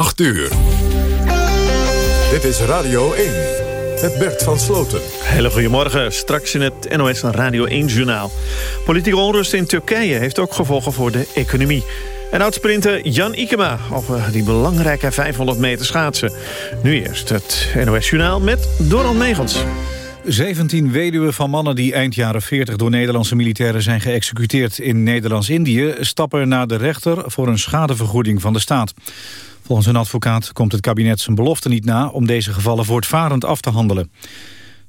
8 uur. Dit is Radio 1 met Bert van Sloten. Hele goedemorgen. Straks in het NOS Radio 1-journaal. Politieke onrust in Turkije heeft ook gevolgen voor de economie. En oudsprinter Jan Ikema over die belangrijke 500 meter schaatsen. Nu eerst het NOS-journaal met Doran Megens. 17 weduwen van mannen die eind jaren 40 door Nederlandse militairen zijn geëxecuteerd in Nederlands-Indië stappen naar de rechter voor een schadevergoeding van de staat. Volgens een advocaat komt het kabinet zijn belofte niet na om deze gevallen voortvarend af te handelen.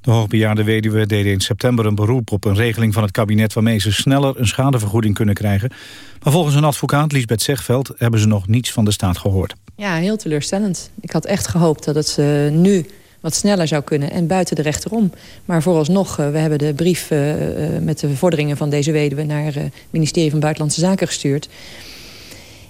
De hoogbejaarde weduwen deden in september een beroep op een regeling van het kabinet waarmee ze sneller een schadevergoeding kunnen krijgen. Maar volgens een advocaat, Lisbeth Zegveld, hebben ze nog niets van de staat gehoord. Ja, heel teleurstellend. Ik had echt gehoopt dat het uh, nu wat sneller zou kunnen en buiten de rechter om. Maar vooralsnog, uh, we hebben de brief uh, met de vorderingen van deze weduwe naar het ministerie van Buitenlandse Zaken gestuurd.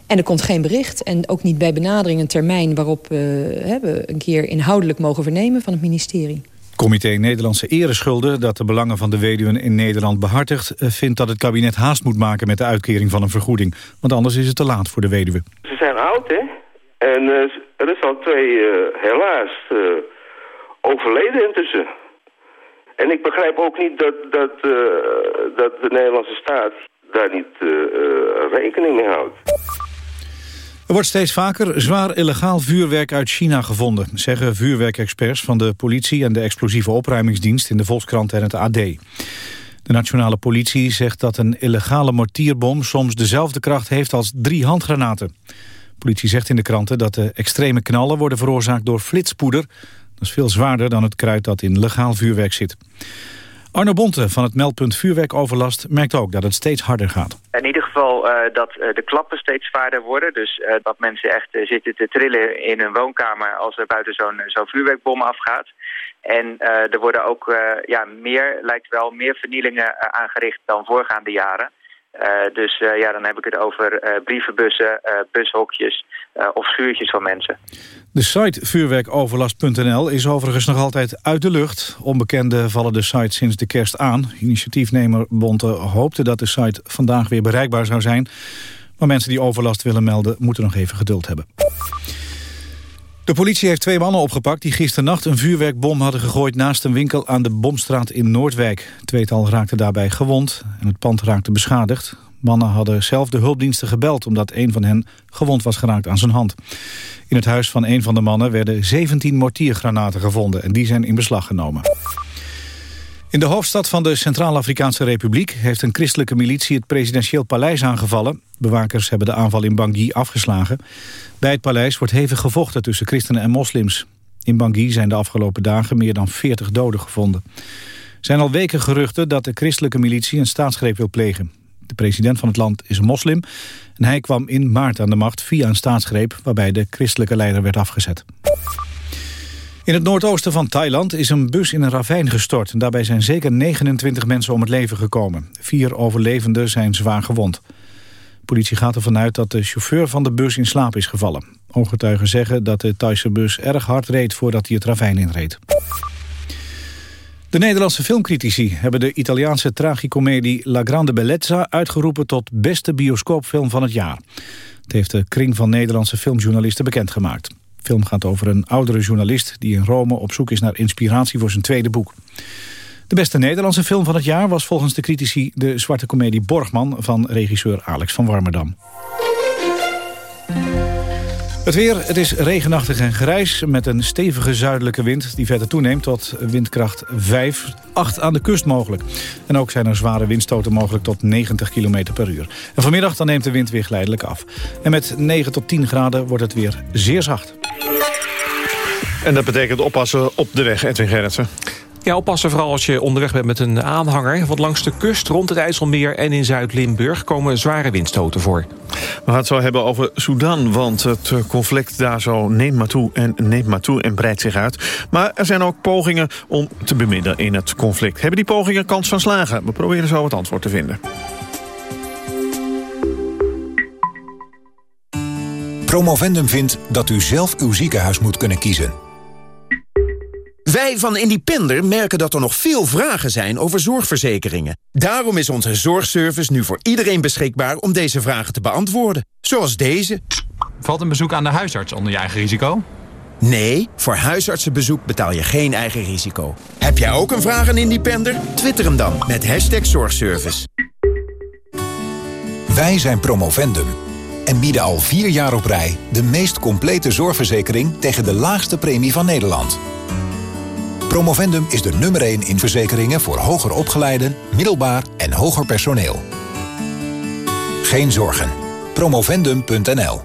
En er komt geen bericht en ook niet bij benadering een termijn waarop we een keer inhoudelijk mogen vernemen van het ministerie. Comité Nederlandse Ereschulden, dat de belangen van de weduwen in Nederland behartigt... Eh, vindt dat het kabinet haast moet maken met de uitkering van een vergoeding. Want anders is het te laat voor de weduwe. Ze zijn oud, hè? En uh, er is al twee, uh, helaas, overleden intussen. En ik begrijp ook niet dat, dat, dat de Nederlandse staat daar niet rekening mee houdt. Er wordt steeds vaker zwaar illegaal vuurwerk uit China gevonden... zeggen vuurwerkexperts van de politie en de explosieve opruimingsdienst... in de Volkskrant en het AD. De nationale politie zegt dat een illegale mortierbom... soms dezelfde kracht heeft als drie handgranaten. De politie zegt in de kranten dat de extreme knallen... worden veroorzaakt door flitspoeder. Dat is veel zwaarder dan het kruid dat in legaal vuurwerk zit. Arno Bonte van het meldpunt vuurwerkoverlast merkt ook dat het steeds harder gaat. In ieder geval uh, dat uh, de klappen steeds zwaarder worden. Dus uh, dat mensen echt zitten te trillen in hun woonkamer als er buiten zo'n zo'n vuurwerkbom afgaat. En er worden ook ja, meer, lijkt wel, meer vernielingen aangericht dan voorgaande jaren. Dus ja, dan heb ik het over brievenbussen, bushokjes of schuurtjes van mensen. De site vuurwerkoverlast.nl is overigens nog altijd uit de lucht. Onbekenden vallen de site sinds de kerst aan. Initiatiefnemer Bonte hoopte dat de site vandaag weer bereikbaar zou zijn. Maar mensen die overlast willen melden moeten nog even geduld hebben. De politie heeft twee mannen opgepakt die gisternacht een vuurwerkbom hadden gegooid naast een winkel aan de Bomstraat in Noordwijk. tweetal raakte daarbij gewond en het pand raakte beschadigd. Mannen hadden zelf de hulpdiensten gebeld omdat een van hen gewond was geraakt aan zijn hand. In het huis van een van de mannen werden 17 mortiergranaten gevonden en die zijn in beslag genomen. In de hoofdstad van de Centraal-Afrikaanse Republiek... heeft een christelijke militie het presidentieel paleis aangevallen. Bewakers hebben de aanval in Bangui afgeslagen. Bij het paleis wordt hevig gevochten tussen christenen en moslims. In Bangui zijn de afgelopen dagen meer dan 40 doden gevonden. Er zijn al weken geruchten dat de christelijke militie een staatsgreep wil plegen. De president van het land is moslim... en hij kwam in maart aan de macht via een staatsgreep... waarbij de christelijke leider werd afgezet. In het noordoosten van Thailand is een bus in een ravijn gestort. En daarbij zijn zeker 29 mensen om het leven gekomen. Vier overlevenden zijn zwaar gewond. De politie gaat ervan uit dat de chauffeur van de bus in slaap is gevallen. Ooggetuigen zeggen dat de Thaise bus erg hard reed voordat hij het ravijn inreed. De Nederlandse filmcritici hebben de Italiaanse tragicomedie La Grande Bellezza uitgeroepen tot beste bioscoopfilm van het jaar. Het heeft de kring van Nederlandse filmjournalisten bekendgemaakt. De film gaat over een oudere journalist die in Rome op zoek is naar inspiratie voor zijn tweede boek. De beste Nederlandse film van het jaar was volgens de critici de zwarte komedie Borgman van regisseur Alex van Warmerdam. Het weer, het is regenachtig en grijs met een stevige zuidelijke wind... die verder toeneemt tot windkracht 5, 8 aan de kust mogelijk. En ook zijn er zware windstoten mogelijk tot 90 km per uur. En vanmiddag dan neemt de wind weer geleidelijk af. En met 9 tot 10 graden wordt het weer zeer zacht. En dat betekent oppassen op de weg, Edwin Gerritsen. Ja, oppassen vooral als je onderweg bent met een aanhanger. Want langs de kust, rond het IJsselmeer en in Zuid-Limburg... komen zware windstoten voor. We gaan het zo hebben over Sudan, want het conflict daar zo neemt maar toe en neemt maar toe en breidt zich uit. Maar er zijn ook pogingen om te bemiddelen in het conflict. Hebben die pogingen kans van slagen? We proberen zo het antwoord te vinden. Promovendum vindt dat u zelf uw ziekenhuis moet kunnen kiezen. Wij van Independer merken dat er nog veel vragen zijn over zorgverzekeringen. Daarom is onze zorgservice nu voor iedereen beschikbaar om deze vragen te beantwoorden. Zoals deze. Valt een bezoek aan de huisarts onder je eigen risico? Nee, voor huisartsenbezoek betaal je geen eigen risico. Heb jij ook een vraag aan Independer? Twitter hem dan met hashtag zorgservice. Wij zijn Promovendum en bieden al vier jaar op rij... de meest complete zorgverzekering tegen de laagste premie van Nederland. Promovendum is de nummer 1 in verzekeringen voor hoger opgeleiden, middelbaar en hoger personeel. Geen zorgen. Promovendum.nl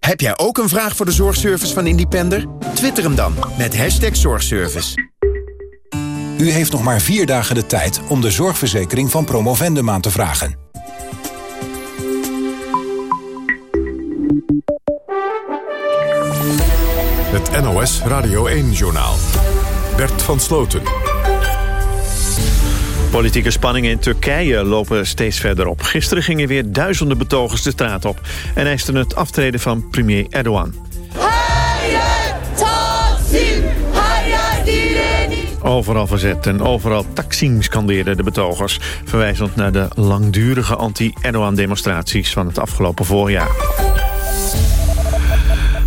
Heb jij ook een vraag voor de zorgservice van Independer? Twitter hem dan met hashtag zorgservice. U heeft nog maar vier dagen de tijd om de zorgverzekering van Promovendum aan te vragen. NOS Radio 1-journaal. Bert van Sloten. Politieke spanningen in Turkije lopen steeds verder op. Gisteren gingen weer duizenden betogers de straat op... en eisten het aftreden van premier Erdogan. Overal verzet en overal Taksim scandeerden de betogers... verwijzend naar de langdurige anti-Erdogan-demonstraties van het afgelopen voorjaar.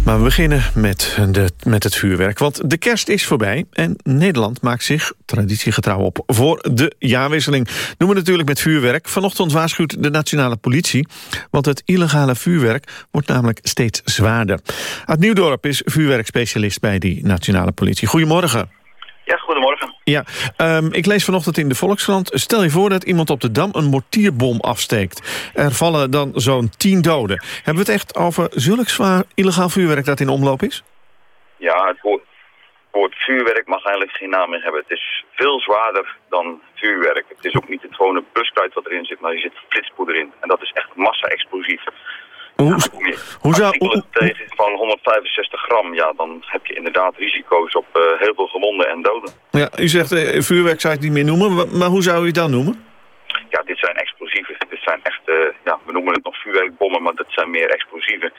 Maar we beginnen met, de, met het vuurwerk. Want de kerst is voorbij en Nederland maakt zich traditiegetrouw op... voor de jaarwisseling. Noemen we natuurlijk met vuurwerk. Vanochtend waarschuwt de nationale politie... want het illegale vuurwerk wordt namelijk steeds zwaarder. Uit Nieuwdorp is vuurwerkspecialist bij die nationale politie. Goedemorgen. Ja, goedemorgen. Ja, um, ik lees vanochtend in de Volkskrant... stel je voor dat iemand op de Dam een mortierbom afsteekt. Er vallen dan zo'n tien doden. Hebben we het echt over zulk zwaar illegaal vuurwerk dat in omloop is? Ja, het woord, woord vuurwerk mag eigenlijk geen naam meer hebben. Het is veel zwaarder dan vuurwerk. Het is ook niet het gewone buskruid wat erin zit, maar er zit flitspoeder in. En dat is echt massa-explosief. Hoe, ja, hoe zou... Hoe, van 165 gram, ja, dan heb je inderdaad risico's op uh, heel veel gewonden en doden. Ja, u zegt uh, vuurwerk zou het niet meer noemen, maar hoe zou u het dan noemen? Ja, dit zijn explosieven. Dit zijn echt, uh, ja, we noemen het nog vuurwerkbommen, maar dat zijn meer explosieven.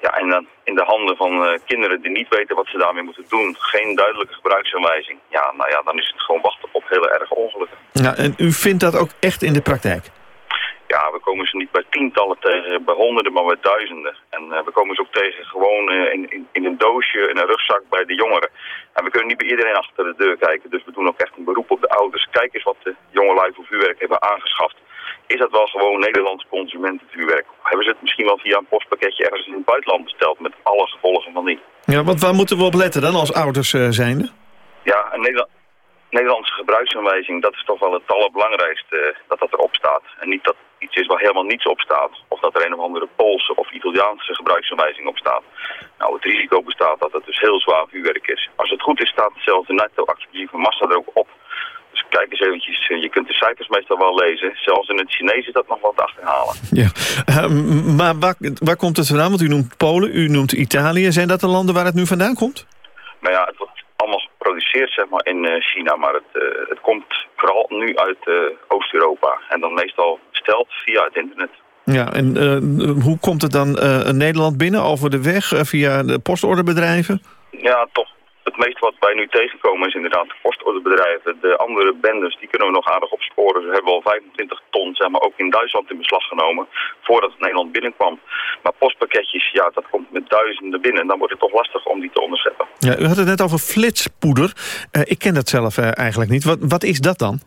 Ja, en dan in de handen van kinderen die niet weten wat ze daarmee moeten doen. Geen duidelijke gebruiksaanwijzing. Ja, nou ja, dan is het gewoon wachten op hele erge ongelukken. Ja, en u vindt dat ook echt in de praktijk? Ja, we komen ze niet bij tientallen tegen, bij honderden, maar bij duizenden. En uh, we komen ze ook tegen gewoon uh, in, in, in, een doosje, in een rugzak bij de jongeren. En we kunnen niet bij iedereen achter de deur kijken, dus we doen ook echt een beroep op de ouders. Kijk eens wat de jongelui voor vuurwerk hebben aangeschaft. Is dat wel gewoon Nederlands consumentenvuurwerk? Of hebben ze het misschien wel via een postpakketje ergens in het buitenland besteld met alle gevolgen van die? Ja, want waar moeten we op letten dan als ouders uh, zijnde? Ja, een Nederland... Nederlandse gebruiksaanwijzing, dat is toch wel het allerbelangrijkste dat dat erop staat. En niet dat is waar helemaal niets op staat. Of dat er een of andere Poolse of Italiaanse gebruiksaanwijzing op staat. Nou, het risico bestaat dat het dus heel zwaar vuurwerk is. Als het goed is, staat zelfs de netto-explosieve massa er ook op. Dus kijk eens eventjes, je kunt de cijfers meestal wel lezen. Zelfs in het Chinees is dat nog wat achterhalen. Ja, uh, maar waar, waar komt het vandaan? Want u noemt Polen, u noemt Italië. Zijn dat de landen waar het nu vandaan komt? Nou ja, het wordt allemaal geproduceerd zeg maar, in uh, China. Maar het, uh, het komt vooral nu uit uh, Oost-Europa. En dan meestal besteld via het internet. Ja, en hoe komt het dan Nederland binnen? Over de weg, via de postorderbedrijven? Ja, toch. Het meeste wat wij nu tegenkomen is inderdaad de postorderbedrijven. De andere bendes, die kunnen we nog aardig opsporen. Ze hebben al 25 ton, zeg maar, ook in Duitsland in beslag genomen... voordat het Nederland binnenkwam. Maar postpakketjes, ja, dat komt met duizenden binnen. En dan wordt het toch lastig om die te onderscheppen. Ja, u had het net over flitspoeder. Ik ken dat zelf eigenlijk niet. Wat, wat is dat dan?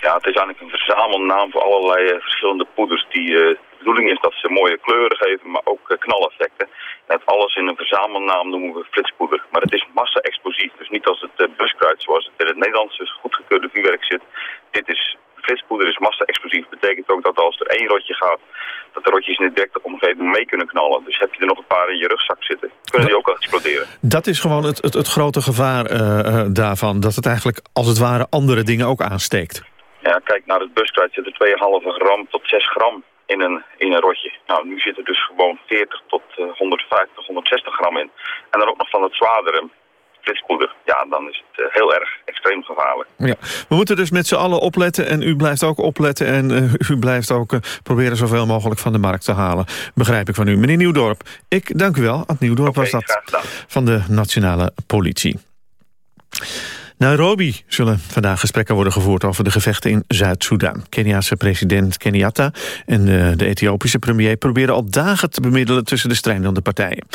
Ja, het is eigenlijk een verzamelnaam voor allerlei uh, verschillende poeders die... de bedoeling is dat ze mooie kleuren geven, maar ook knaleffecten. Het alles in een verzamelnaam noemen we flitspoeder. Maar het is massa-explosief, dus niet als het buskruid zoals het in het Nederlandse goedgekeurde vuurwerk zit. Dit is, flitspoeder is massa-explosief. betekent ook dat als er één rotje gaat, dat de rotjes in de directe omgeving mee kunnen knallen. Dus heb je er nog een paar in je rugzak zitten, kunnen die ook al exploderen. Dat is gewoon het, het, het grote gevaar uh, uh, daarvan, dat het eigenlijk als het ware andere dingen ook aansteekt. Ja, kijk naar het buskruid zit er 2,5 gram tot 6 gram in een, in een rotje. Nou, nu zit er dus gewoon 40 tot uh, 150, 160 gram in. En dan ook nog van het zwaardere flitspoeder. Ja, dan is het uh, heel erg extreem gevaarlijk. Ja, we moeten dus met z'n allen opletten en u blijft ook opletten... en uh, u blijft ook uh, proberen zoveel mogelijk van de markt te halen. Begrijp ik van u. Meneer Nieuwdorp, ik dank u wel. Ad Nieuwdorp okay, was dat van de Nationale Politie. Nairobi zullen vandaag gesprekken worden gevoerd over de gevechten in Zuid-Soedan. Keniaanse president Kenyatta en de, de Ethiopische premier proberen al dagen te bemiddelen tussen de strijdende partijen.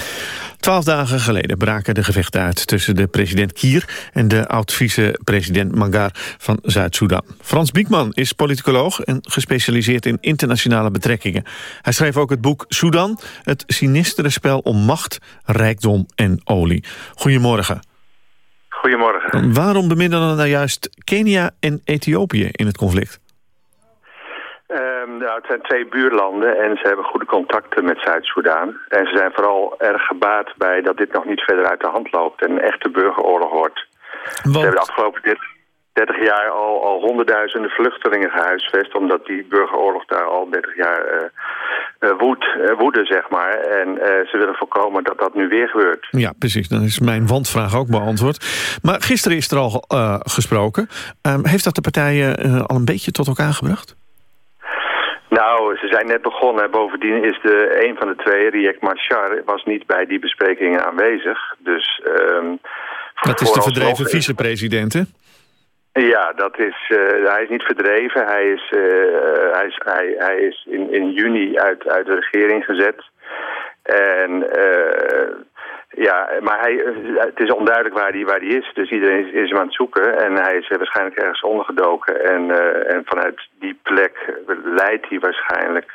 Twaalf dagen geleden braken de gevechten uit tussen de president Kier en de oud-vice-president Mangar van Zuid-Soedan. Frans Biekman is politicoloog en gespecialiseerd in internationale betrekkingen. Hij schreef ook het boek Soedan, het sinistere spel om macht, rijkdom en olie. Goedemorgen. Goedemorgen. Waarom bemiddelen nou juist Kenia en Ethiopië in het conflict? Um, nou, het zijn twee buurlanden en ze hebben goede contacten met Zuid-Soedan. En ze zijn vooral erg gebaat bij dat dit nog niet verder uit de hand loopt en een echte burgeroorlog wordt. Want... Ze hebben de afgelopen 30 jaar al, al honderdduizenden vluchtelingen gehuisvest... omdat die burgeroorlog daar al 30 jaar uh, woed, uh, woedde, zeg maar. En uh, ze willen voorkomen dat dat nu weer gebeurt. Ja, precies. Dan is mijn wandvraag ook beantwoord. Maar gisteren is er al gesproken. Um, heeft dat de partijen al een beetje tot elkaar gebracht? Nou, ze zijn net begonnen. Bovendien is de, een van de twee, Riek Machar, was niet bij die besprekingen aanwezig. Dus... Um, dat is de verdreven vicepresident, hè? Ja, dat is, uh, hij is niet verdreven. Hij is, uh, hij is, hij, hij is in, in juni uit, uit de regering gezet. En uh, ja, maar hij, het is onduidelijk waar hij, waar hij is. Dus iedereen is, hem aan het zoeken. En hij is waarschijnlijk ergens ondergedoken. En, en vanuit die plek leidt hij waarschijnlijk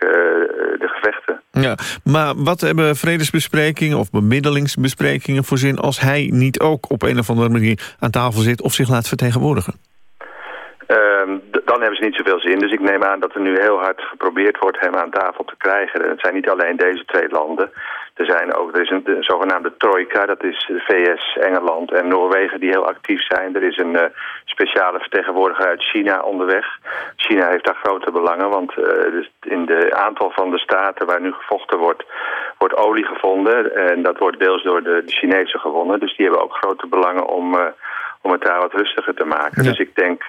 de gevechten. Ja, maar wat hebben vredesbesprekingen of bemiddelingsbesprekingen voor zin... als hij niet ook op een of andere manier aan tafel zit of zich laat vertegenwoordigen? Um, dan hebben ze niet zoveel zin. Dus ik neem aan dat er nu heel hard geprobeerd wordt hem aan tafel te krijgen. En het zijn niet alleen deze twee landen. Er, zijn ook, er is een de zogenaamde trojka, dat is de VS, Engeland en Noorwegen die heel actief zijn. Er is een uh, speciale vertegenwoordiger uit China onderweg. China heeft daar grote belangen, want uh, dus in de aantal van de staten waar nu gevochten wordt, wordt olie gevonden. En dat wordt deels door de, de Chinezen gewonnen. Dus die hebben ook grote belangen om, uh, om het daar wat rustiger te maken. Ja. Dus ik denk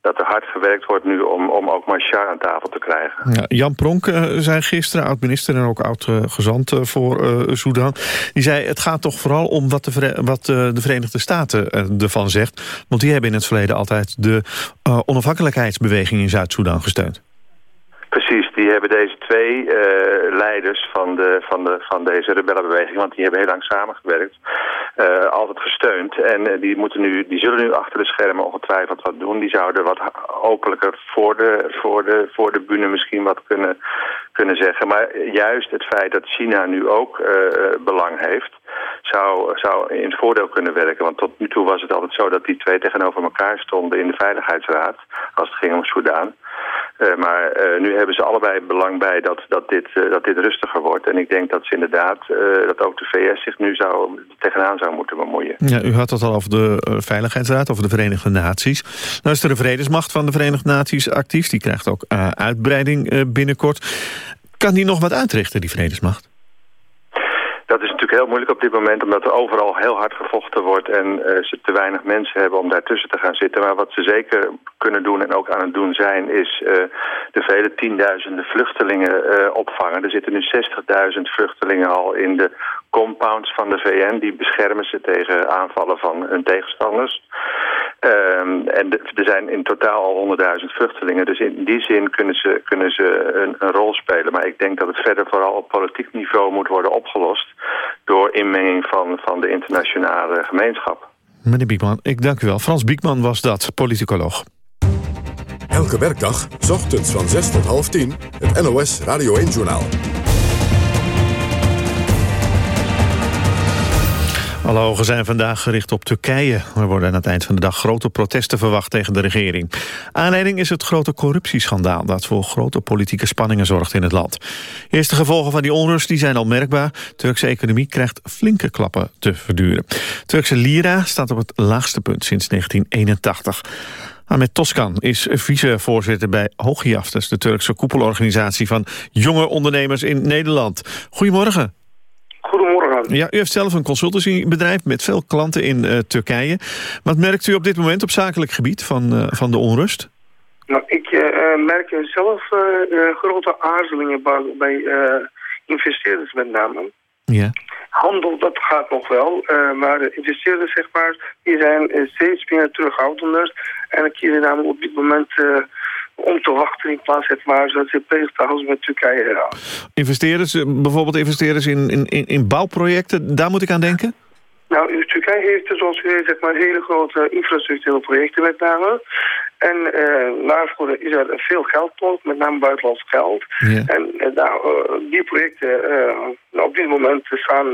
dat er hard gewerkt wordt nu om, om ook Machar aan tafel te krijgen. Ja, Jan Pronk uh, zei gisteren, oud-minister en ook oud-gezant uh, voor uh, Sudan... die zei, het gaat toch vooral om wat de, wat, de Verenigde Staten ervan zegt. Want die hebben in het verleden altijd de onafhankelijkheidsbeweging in Zuid-Soedan gesteund. Precies, die hebben deze twee uh, leiders van, de, van, de, van deze rebellenbeweging, want die hebben heel lang samengewerkt, uh, altijd gesteund. En uh, die, moeten nu, die zullen nu achter de schermen ongetwijfeld wat doen. Die zouden wat openlijker voor de, voor de, voor de bühne misschien wat kunnen, kunnen zeggen. Maar juist het feit dat China nu ook belang heeft, zou, zou in het voordeel kunnen werken. Want tot nu toe was het altijd zo dat die twee tegenover elkaar stonden in de Veiligheidsraad, als het ging om Soudaan. Uh, maar uh, nu hebben ze allebei belang bij dat, dat, dit, uh, dat dit rustiger wordt. En ik denk dat ze inderdaad, dat ook de VS zich nu zou, tegenaan zou moeten bemoeien. Ja, u had het al over de Veiligheidsraad, over de Verenigde Naties. Nou is er de Vredesmacht van de Verenigde Naties actief. Die krijgt ook uitbreiding binnenkort. Kan die nog wat uitrichten, die Vredesmacht? Heel moeilijk op dit moment, omdat er overal heel hard gevochten wordt en uh, ze te weinig mensen hebben om daartussen te gaan zitten. Maar wat ze zeker kunnen doen en ook aan het doen zijn, is uh, de vele tienduizenden vluchtelingen uh, opvangen. Er zitten nu 60.000 vluchtelingen al in de compounds van de VN. Die beschermen ze tegen aanvallen van hun tegenstanders. Um, en de, er zijn in totaal al 100.000 vluchtelingen. Dus in die zin kunnen ze, kunnen ze een, een, rol spelen. Maar ik denk dat het verder vooral op politiek niveau moet worden opgelost... door inmenging van, van de internationale gemeenschap. Meneer Biekman, ik dank u wel. Frans Biekman was dat, politicoloog. Elke werkdag, s ochtends van 6 tot half 10, het NOS Radio 1-journaal. Alle ogen zijn vandaag gericht op Turkije. Er worden aan het eind van de dag grote protesten verwacht tegen de regering. Aanleiding is het grote corruptieschandaal... dat voor grote politieke spanningen zorgt in het land. Eerste gevolgen van die onrust die zijn al merkbaar. Turkse economie krijgt flinke klappen te verduren. Turkse lira staat op het laagste punt sinds 1981. Ahmed Toskan is vicevoorzitter bij Hogiaf. Dat is de Turkse koepelorganisatie van jonge ondernemers in Nederland. Goedemorgen. Goedemorgen. Ja, u heeft zelf een consultancybedrijf met veel klanten in uh, Turkije. Wat merkt u op dit moment op zakelijk gebied van, uh, van de onrust? Nou, ik uh, merk zelf grote aarzelingen bij, investeerders met name. Ja. handel, dat gaat nog wel. Maar de investeerders, zeg maar, die zijn steeds meer terughoudender. En dan kiezen namelijk op dit moment om te wachten in plaats zeg maar, ze bezig te houden met Turkije. Investeerders, bijvoorbeeld investeerders in, in, in bouwprojecten, daar moet ik aan denken? Nou, Turkije heeft dus, zoals u weet, zeg maar, hele grote infrastructurele projecten met name. En uh, daarvoor is er veel geld nodig, met name buitenlands geld. Ja. En uh, daar, uh, die projecten op dit moment staan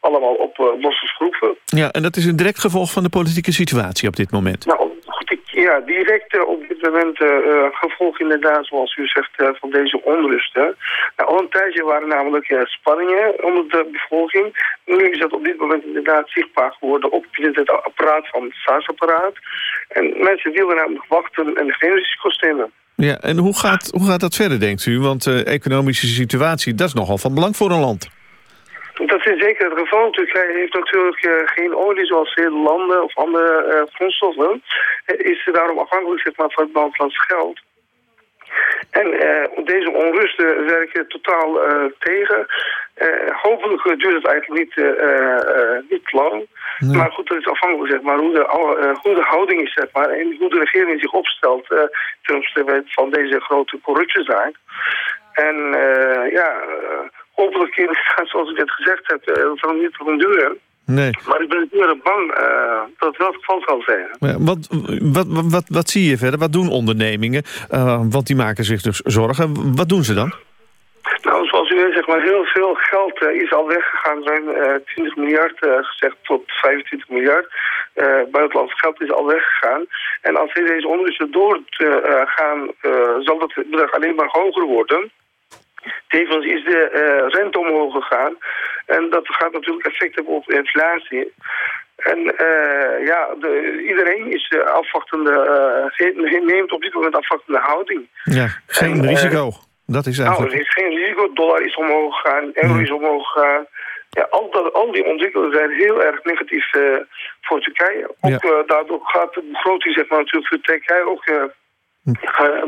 allemaal op losse schroeven. Ja, en dat is een direct gevolg van de politieke situatie op dit moment. Nou, ja, direct op dit moment uh, gevolg inderdaad, zoals u zegt, van deze onrusten. Nou, al een tijdje waren namelijk spanningen onder de bevolking. Nu is dat op dit moment inderdaad zichtbaar geworden op het apparaat van het staatsapparaat. En mensen willen namelijk wachten en geen risico's nemen. Ja, en hoe gaat, hoe gaat dat verder, denkt u? Want de economische situatie, dat is nogal van belang voor een land. Dat is zeker het geval. Turkije heeft natuurlijk uh, geen olie zoals veel landen of andere uh, grondstoffen. Is daarom afhankelijk zeg maar, van het buitenlands geld. En deze onrusten werken totaal tegen. hopelijk duurt het eigenlijk niet, niet lang. Maar goed, dat is afhankelijk zeg maar, hoe, de, hoe de houding is zeg maar, en hoe de regering zich opstelt ten opzichte van deze grote corruptiezaak. En ja, hopelijk inderdaad, zoals ik net gezegd heb, eh, dat zal niet gaan duren. Nee. Maar ik ben heel bang uh, dat het wel het geval zal zijn. Ja, wat, wat, wat, wat zie je verder? Wat doen ondernemingen? Uh, want die maken zich dus zorgen. Wat doen ze dan? Nou, zoals u weet, zeg maar, heel veel geld uh, is al weggegaan. Er zijn 20 miljard gezegd tot 25 miljard. buitenlands geld is al weggegaan. En als deze onderzoeken doorgaan, zal dat bedrag alleen maar hoger worden. Tevens is de uh, rente omhoog gegaan. En dat gaat natuurlijk effect hebben op inflatie. En uh, ja, de, iedereen is uh, afwachtende, neemt op dit moment afwachtende houding. Ja, geen risico. Dat is eigenlijk... Nou, er is geen risico. Dollar is omhoog gegaan, euro is omhoog gegaan. Ja, al, dat, al die ontwikkelingen zijn heel erg negatief voor Turkije. Ook daardoor gaat de begroting zeg maar, natuurlijk voor Turkije ook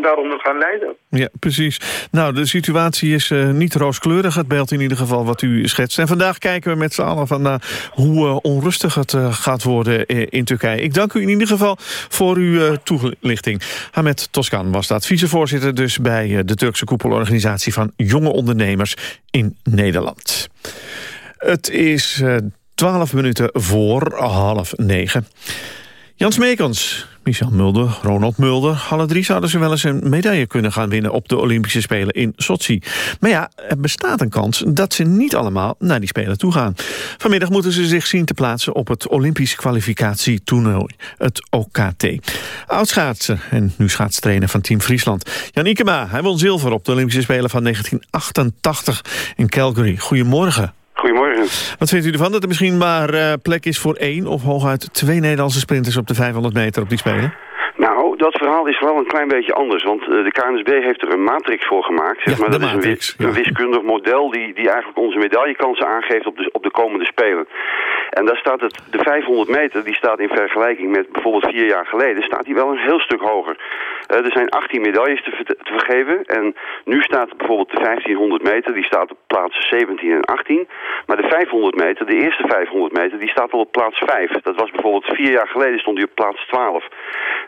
daaronder gaan leiden. Ja, precies. Nou, de situatie is uh, niet rooskleurig, het beeld in ieder geval wat u schetst. En vandaag kijken we met z'n allen van uh, hoe uh, onrustig het gaat worden in Turkije. Ik dank u in ieder geval voor uw toelichting. Hamed Toskan was dat, vicevoorzitter dus bij de Turkse koepelorganisatie van jonge ondernemers in Nederland. Het is twaalf minuten voor half negen. Jans Meekans, Michel Mulder, Ronald Mulder... alle drie zouden ze wel eens een medaille kunnen gaan winnen... op de Olympische Spelen in Sochi. Maar ja, er bestaat een kans dat ze niet allemaal naar die Spelen toe gaan. Vanmiddag moeten ze zich zien te plaatsen op het Olympisch kwalificatietoernooi, het OKT. Oudschaatser en nu schaatstrainer van Team Friesland. Jan Ikema, hij won zilver op de Olympische Spelen van 1988 in Calgary. Goedemorgen. Goedemorgen. Wat vindt u ervan dat er misschien maar uh, plek is voor één... of hooguit twee Nederlandse sprinters op de 500 meter op die Spelen? Nou, dat verhaal is wel een klein beetje anders. Want uh, de KNSB heeft er een matrix voor gemaakt. Zeg maar. dat is een, een, wiskundig model die, die eigenlijk onze medaillekansen aangeeft op de, op de komende Spelen. En daar staat het, de 500 meter, die staat in vergelijking met bijvoorbeeld vier jaar geleden, staat die wel een heel stuk hoger. Uh, er zijn 18 medailles te, te, vergeven. En nu staat bijvoorbeeld de 1500 meter, die staat op plaats 17 en 18. Maar de 500 meter, de eerste 500 meter, die staat al op plaats 5. Dat was bijvoorbeeld vier jaar geleden stond die op plaats 12.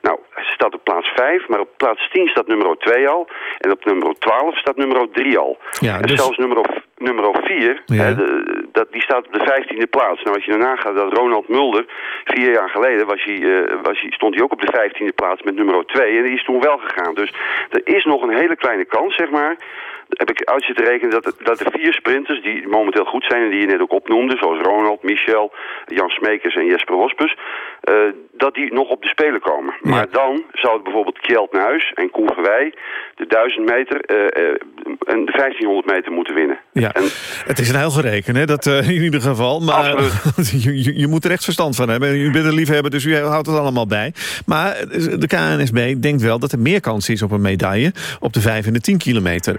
Nou, ze staat op plaats 5, maar op plaats 10 staat nummer 2 al. En op nummer 12 staat nummer 3 al. Ja, en dus... zelfs nummer, nummer 4, ja. hè, de, dat, die staat op de 15e plaats. Nou, als je daarna gaat dat Ronald Mulder, vier jaar geleden was hij, uh, was hij, stond hij ook op de 15e plaats met nummer 2. En die is toen wel gegaan. Dus er is nog een hele kleine kans, zeg maar heb ik uit zitten rekenen dat, dat de vier sprinters die momenteel goed zijn... en die je net ook opnoemde, zoals Ronald, Michel, Jan Smekers en Jesper Hospes... Uh, dat die nog op de Spelen komen. Maar dan zou het bijvoorbeeld Kjeld Nuis en Koen Verwij... de 1000 meter uh, uh, en de 1500 meter moeten winnen. Ja, en, het is een heel gereken, hè? Dat, in ieder geval. Maar je, je, moet er echt verstand van hebben. U bent een liefhebber, dus u houdt het allemaal bij. Maar de KNSB denkt wel dat er meer kans is op een medaille... op de 5 en de 10 kilometer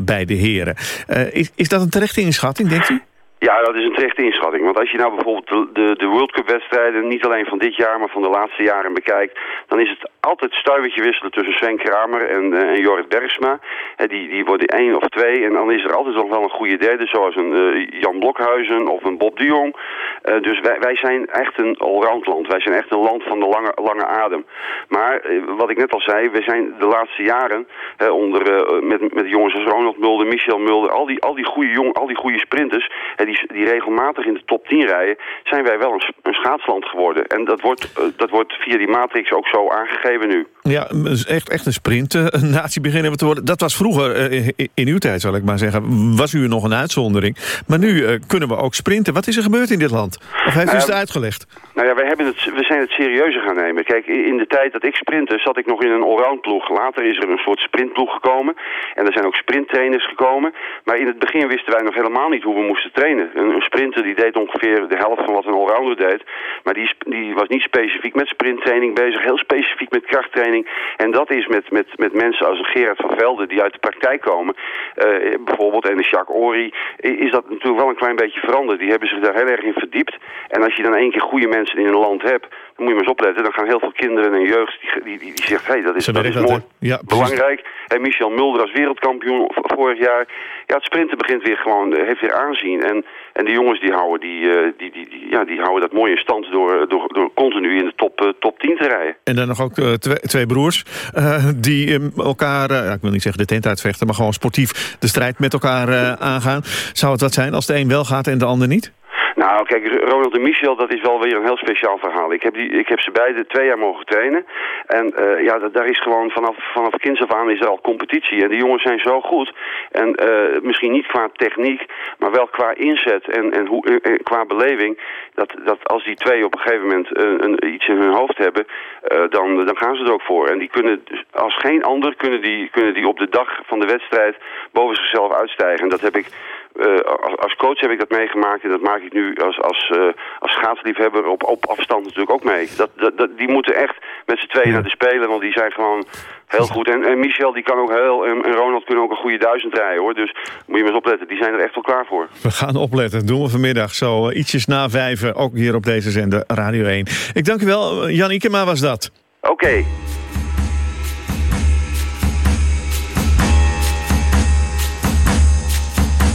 bij de heren. Uh, is, is dat een terechte inschatting, denkt u? Ja, dat is een terechte inschatting. Want als je nou bijvoorbeeld de, de, World Cup wedstrijden, niet alleen van dit jaar, maar van de laatste jaren bekijkt, dan is het altijd stuivertje wisselen tussen Sven Kramer en, uh, en Jorrit Bergsma. die, die worden één of twee en dan is er altijd nog wel een goede derde, zoals een uh, Jan Blokhuizen of een Bob de Jong. Uh, dus wij, wij zijn echt een allround land. Wij zijn echt een land van de lange, lange adem. Maar wat ik net al zei, we zijn de laatste jaren onder, met, met jongens als Ronald Mulder, Michel Mulder, al die, al die goede jong, al die goede sprinters, die regelmatig in de top 10 rijden, zijn wij wel een, een schaatsland geworden. En dat wordt, dat wordt via die matrix ook zo aangegeven nu. Ja, echt, echt een sprint. Uh, natie beginnen te worden. Dat was vroeger, uh, in uw tijd zal ik maar zeggen, was u nog een uitzondering. Maar nu kunnen we ook sprinten. Wat is er gebeurd in dit land? Of heeft u het uitgelegd? Nou ja, we, hebben het, we zijn het serieuzer gaan nemen. Kijk, in de tijd dat ik sprintte zat ik nog in een allround ploeg. Later is er een soort sprintploeg gekomen. En er zijn ook sprinttrainers gekomen. Maar in het begin wisten wij nog helemaal niet hoe we moesten trainen. Een, sprinter die deed ongeveer de helft van wat een allrounder deed. Maar die, die was niet specifiek met sprinttraining bezig. Heel specifiek met krachttraining. En dat is met, met, met mensen als Gerard van Velde die uit de praktijk komen. Uh, bijvoorbeeld en de Jacques Ori. Is dat natuurlijk wel een klein beetje veranderd. Die hebben zich daar heel erg in verdiept. En als je dan één keer goede mensen in een land hebt moet je maar eens opletten. Dan gaan heel veel kinderen en jeugd die, die, die, die zegt, hé, hey, dat is, dat is mooi, ja, belangrijk. En Michel Mulder als wereldkampioen vorig jaar. Ja, het sprinten begint weer gewoon, eh, heeft weer aanzien. En, en die jongens die houden, die, uh, die, die, die, ja, die houden dat mooi in stand door, door, door continu in de top, uh, top 10 te rijden. En dan nog ook uh, twee, twee broers die elkaar, ik wil niet zeggen de tent uitvechten, maar gewoon sportief de strijd met elkaar aangaan. Zou het wat zijn als de een wel gaat en de ander niet? Nou, kijk, Ronald en Michel, dat is wel weer een heel speciaal verhaal. Ik heb, die, ik heb ze beide twee jaar mogen trainen. En uh, ja, daar is gewoon vanaf, vanaf kinds af aan is er al competitie. En die jongens zijn zo goed. En uh, misschien niet qua techniek, maar wel qua inzet en, en, hoe, en qua beleving. Dat, dat als die twee op een gegeven moment een, iets in hun hoofd hebben, dan, dan gaan ze er ook voor. En die kunnen, als geen ander, kunnen die, kunnen die op de dag van de wedstrijd boven zichzelf uitstijgen. En dat heb ik uh, als coach heb ik dat meegemaakt en dat maak ik nu als, als, uh, als schaatsliefhebber op, op afstand natuurlijk ook mee. Dat, dat, dat die moeten echt met z'n tweeën naar de Spelen, want die zijn gewoon heel goed. En, en Michel die kan ook heel, en, en, Ronald kunnen ook een goede duizend rijden hoor. Dus moet je maar eens opletten, die zijn er echt wel klaar voor. We gaan opletten, doen we vanmiddag zo uh, ietsjes na vijven, ook hier op deze zender Radio 1. Ik dank u wel, Jan Ikema was dat. Oké. Okay.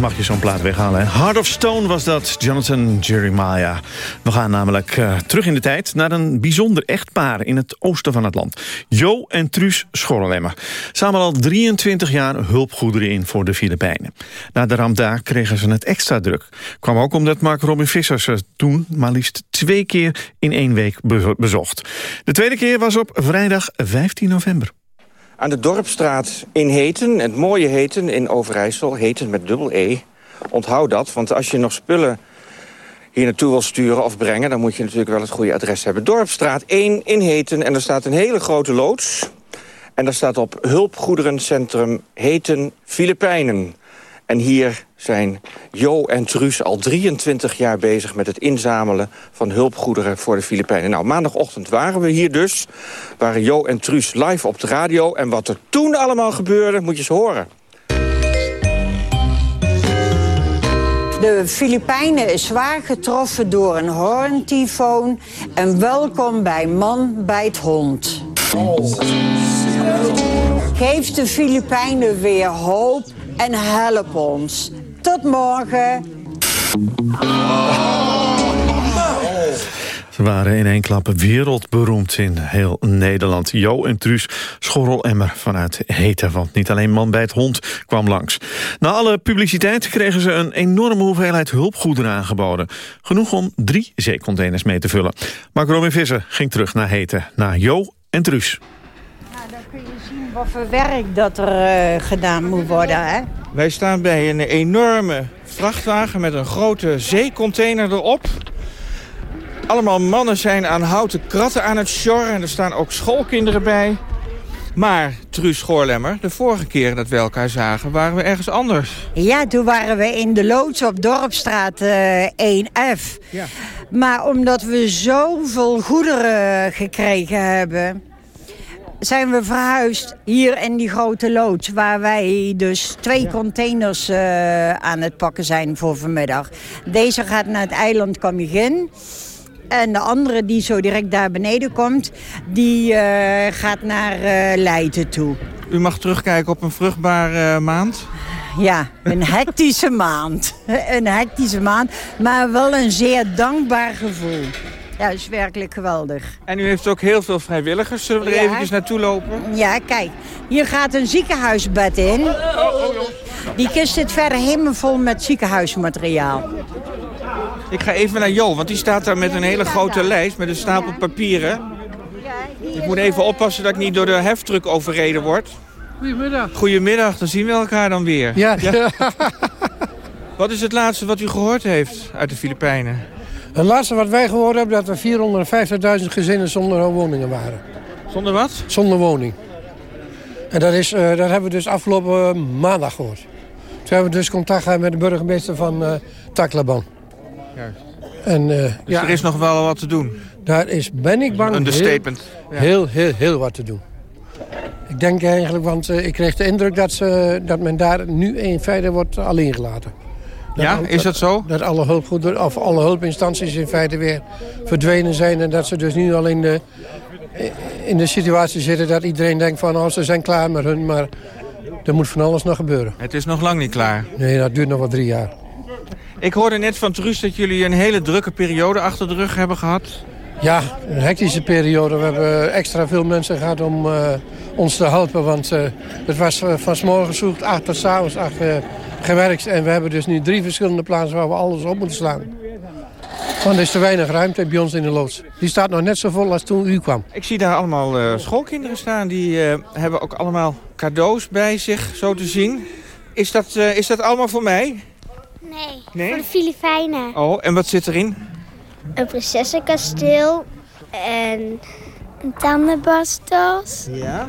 mag je zo'n plaat weghalen. Heart of Stone was dat, Jonathan Jeremiah. We gaan namelijk uh, terug in de tijd naar een bijzonder echtpaar in het oosten van het land. Jo en Truus Schorrelemmer. Samen al 23 jaar hulpgoederen in voor de Filipijnen. Na de ramp daar kregen ze het extra druk. Kwam ook omdat Mark Robin Vissers ze toen maar liefst twee keer in één week bezocht. De tweede keer was op vrijdag 15 november aan de Dorpstraat in Heten. Het mooie Heten in Overijssel. Heten met dubbel E. Onthoud dat, want als je nog spullen hier naartoe wil sturen of brengen... dan moet je natuurlijk wel het goede adres hebben. Dorpstraat 1 in Heten en er staat een hele grote loods. En daar staat op Hulpgoederencentrum Heten Filipijnen. En hier zijn Jo en Truus al 23 jaar bezig met het inzamelen van hulpgoederen voor de Filipijnen. Nou, maandagochtend waren we hier dus. Waren Jo en Truus live op de radio. En wat er toen allemaal gebeurde, moet je eens horen. De Filipijnen is zwaar getroffen door een hoorntyfoon. En welkom bij Man bij het Hond. Geef de Filipijnen weer hoop en help ons. Tot morgen. Ze waren in één klap wereldberoemd in heel Nederland. Jo en Truus Schorrelemmer vanuit Heten. Want niet alleen man bij het hond kwam langs. Na alle publiciteit kregen ze een enorme hoeveelheid hulpgoederen aangeboden. Genoeg om drie zeecontainers mee te vullen. Mark Robin Visser ging terug naar Heten. Naar Jo en Truus wat voor werk dat er uh, gedaan moet worden. Hè? Wij staan bij een enorme vrachtwagen met een grote zeecontainer erop. Allemaal mannen zijn aan houten kratten aan het sjorren. En er staan ook schoolkinderen bij. Maar, Truus Schoorlemmer, de vorige keer dat we elkaar zagen... waren we ergens anders. Ja, toen waren we in de loods op Dorpstraat uh, eh, 1F. Ja. Maar omdat we zoveel goederen gekregen hebben zijn we verhuisd hier in die grote loods... waar wij dus twee containers uh, aan het pakken zijn voor vanmiddag. Deze gaat naar het eiland Camigin. En de andere die zo direct daar beneden komt... die uh, gaat naar uh, Leiden toe. U mag terugkijken op een vruchtbare maand? Ja, een hectische maand. een hectische maand, maar wel een zeer dankbaar gevoel. Ja, dat is werkelijk geweldig. En u heeft ook heel veel vrijwilligers. Zullen we er ja. eventjes naartoe lopen? Ja, kijk. Hier gaat een ziekenhuisbed in. Oh, oh, Die kist zit verder helemaal vol met ziekenhuismateriaal. Ik ga even naar Jo, want die staat daar met een hele grote lijst... met een stapel papieren. Ik moet even oppassen dat ik niet door de heftruck overreden word. Goedemiddag. Goedemiddag, dan zien we elkaar dan weer. Ja. ja. wat is het laatste wat u gehoord heeft uit de Filipijnen? Het laatste wat wij gehoord hebben... dat er 450.000 gezinnen zonder woningen waren. Zonder wat? Zonder woning. En dat, is, uh, dat hebben we dus afgelopen maandag gehoord. Toen hebben we dus contact gehad met de burgemeester van uh, Taklaban. Juist. En, dus ja, er is nog wel wat te doen? Daar is, ben ik bang, Understatement. Heel, heel, heel, heel wat te doen. Ik denk eigenlijk, want ik kreeg de indruk dat, ze, dat men daar nu in feite wordt alleen gelaten ja, is dat zo? Dat alle, hulpgoederen, of alle hulpinstanties in feite weer verdwenen zijn. En dat ze dus nu al in de, in de situatie zitten dat iedereen denkt van... Oh, ze zijn klaar met hun, maar er moet van alles nog gebeuren. Het is nog lang niet klaar? Nee, dat duurt nog wel drie jaar. Ik hoorde net van Truus dat jullie een hele drukke periode achter de rug hebben gehad. Ja, een hectische periode. We hebben extra veel mensen gehad om uh, ons te helpen. Want uh, het was uh, van s morgens acht tot s avonds acht gewerkt. En we hebben dus nu drie verschillende plaatsen waar we alles op moeten slaan. Want er is te weinig ruimte bij ons in de loods. Die staat nog net zo vol als toen u kwam. Ik zie daar allemaal uh, schoolkinderen staan. Die uh, hebben ook allemaal cadeaus bij zich, zo te zien. Is dat, uh, is dat allemaal voor mij? Nee, nee, voor de Filifijnen. Oh, en wat zit erin? Een prinsessenkasteel en tandenbastels. Ja.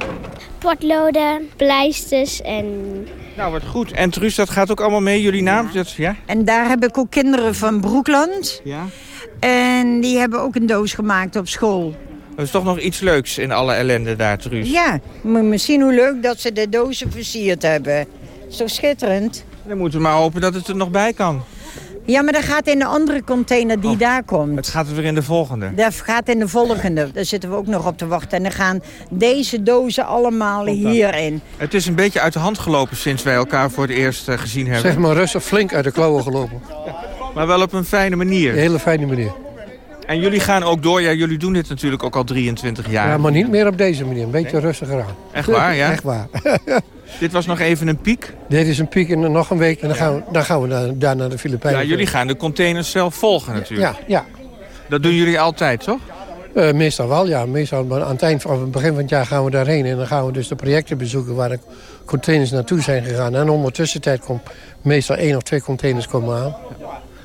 Potloden, pleisters en nou, wat goed. En Truus, dat gaat ook allemaal mee, jullie naam? Ja. ja? En daar heb ik ook kinderen van Broekland. Ja. En die hebben ook een doos gemaakt op school. Dat is toch nog iets leuks in alle ellende daar, Truus. Ja, maar misschien hoe leuk dat ze de dozen versierd hebben. Zo schitterend. Dan moeten we maar hopen dat het er nog bij kan. Ja, maar dat gaat in de andere container die Oh, daar komt. Het gaat weer in de volgende. Dat gaat in de volgende. Daar zitten we ook nog op te wachten. En dan gaan deze dozen allemaal hierin. Het is een beetje uit de hand gelopen sinds wij elkaar voor het eerst eh, gezien hebben. Zeg maar rustig flink uit de klauwen gelopen. Maar wel op een fijne manier. Een hele fijne manier. En jullie gaan ook door. Ja, jullie doen dit natuurlijk ook al 23 jaar. Ja, maar niet meer op deze manier. Een beetje rustiger aan. Echt waar, ja? Echt waar. Dit was nog even een piek. Dit is een piek en nog een week en dan gaan we, dan gaan we naar, daar naar de Filipijnen. Ja, jullie gaan de containers zelf volgen natuurlijk. Ja, ja. Dat doen jullie altijd, toch? Eh, meestal wel, ja. Meestal, maar aan het eind van het begin van het jaar gaan we daarheen. En dan gaan we dus de projecten bezoeken waar de containers naartoe zijn gegaan. En ondertussen tijd komt meestal één of twee containers komen aan.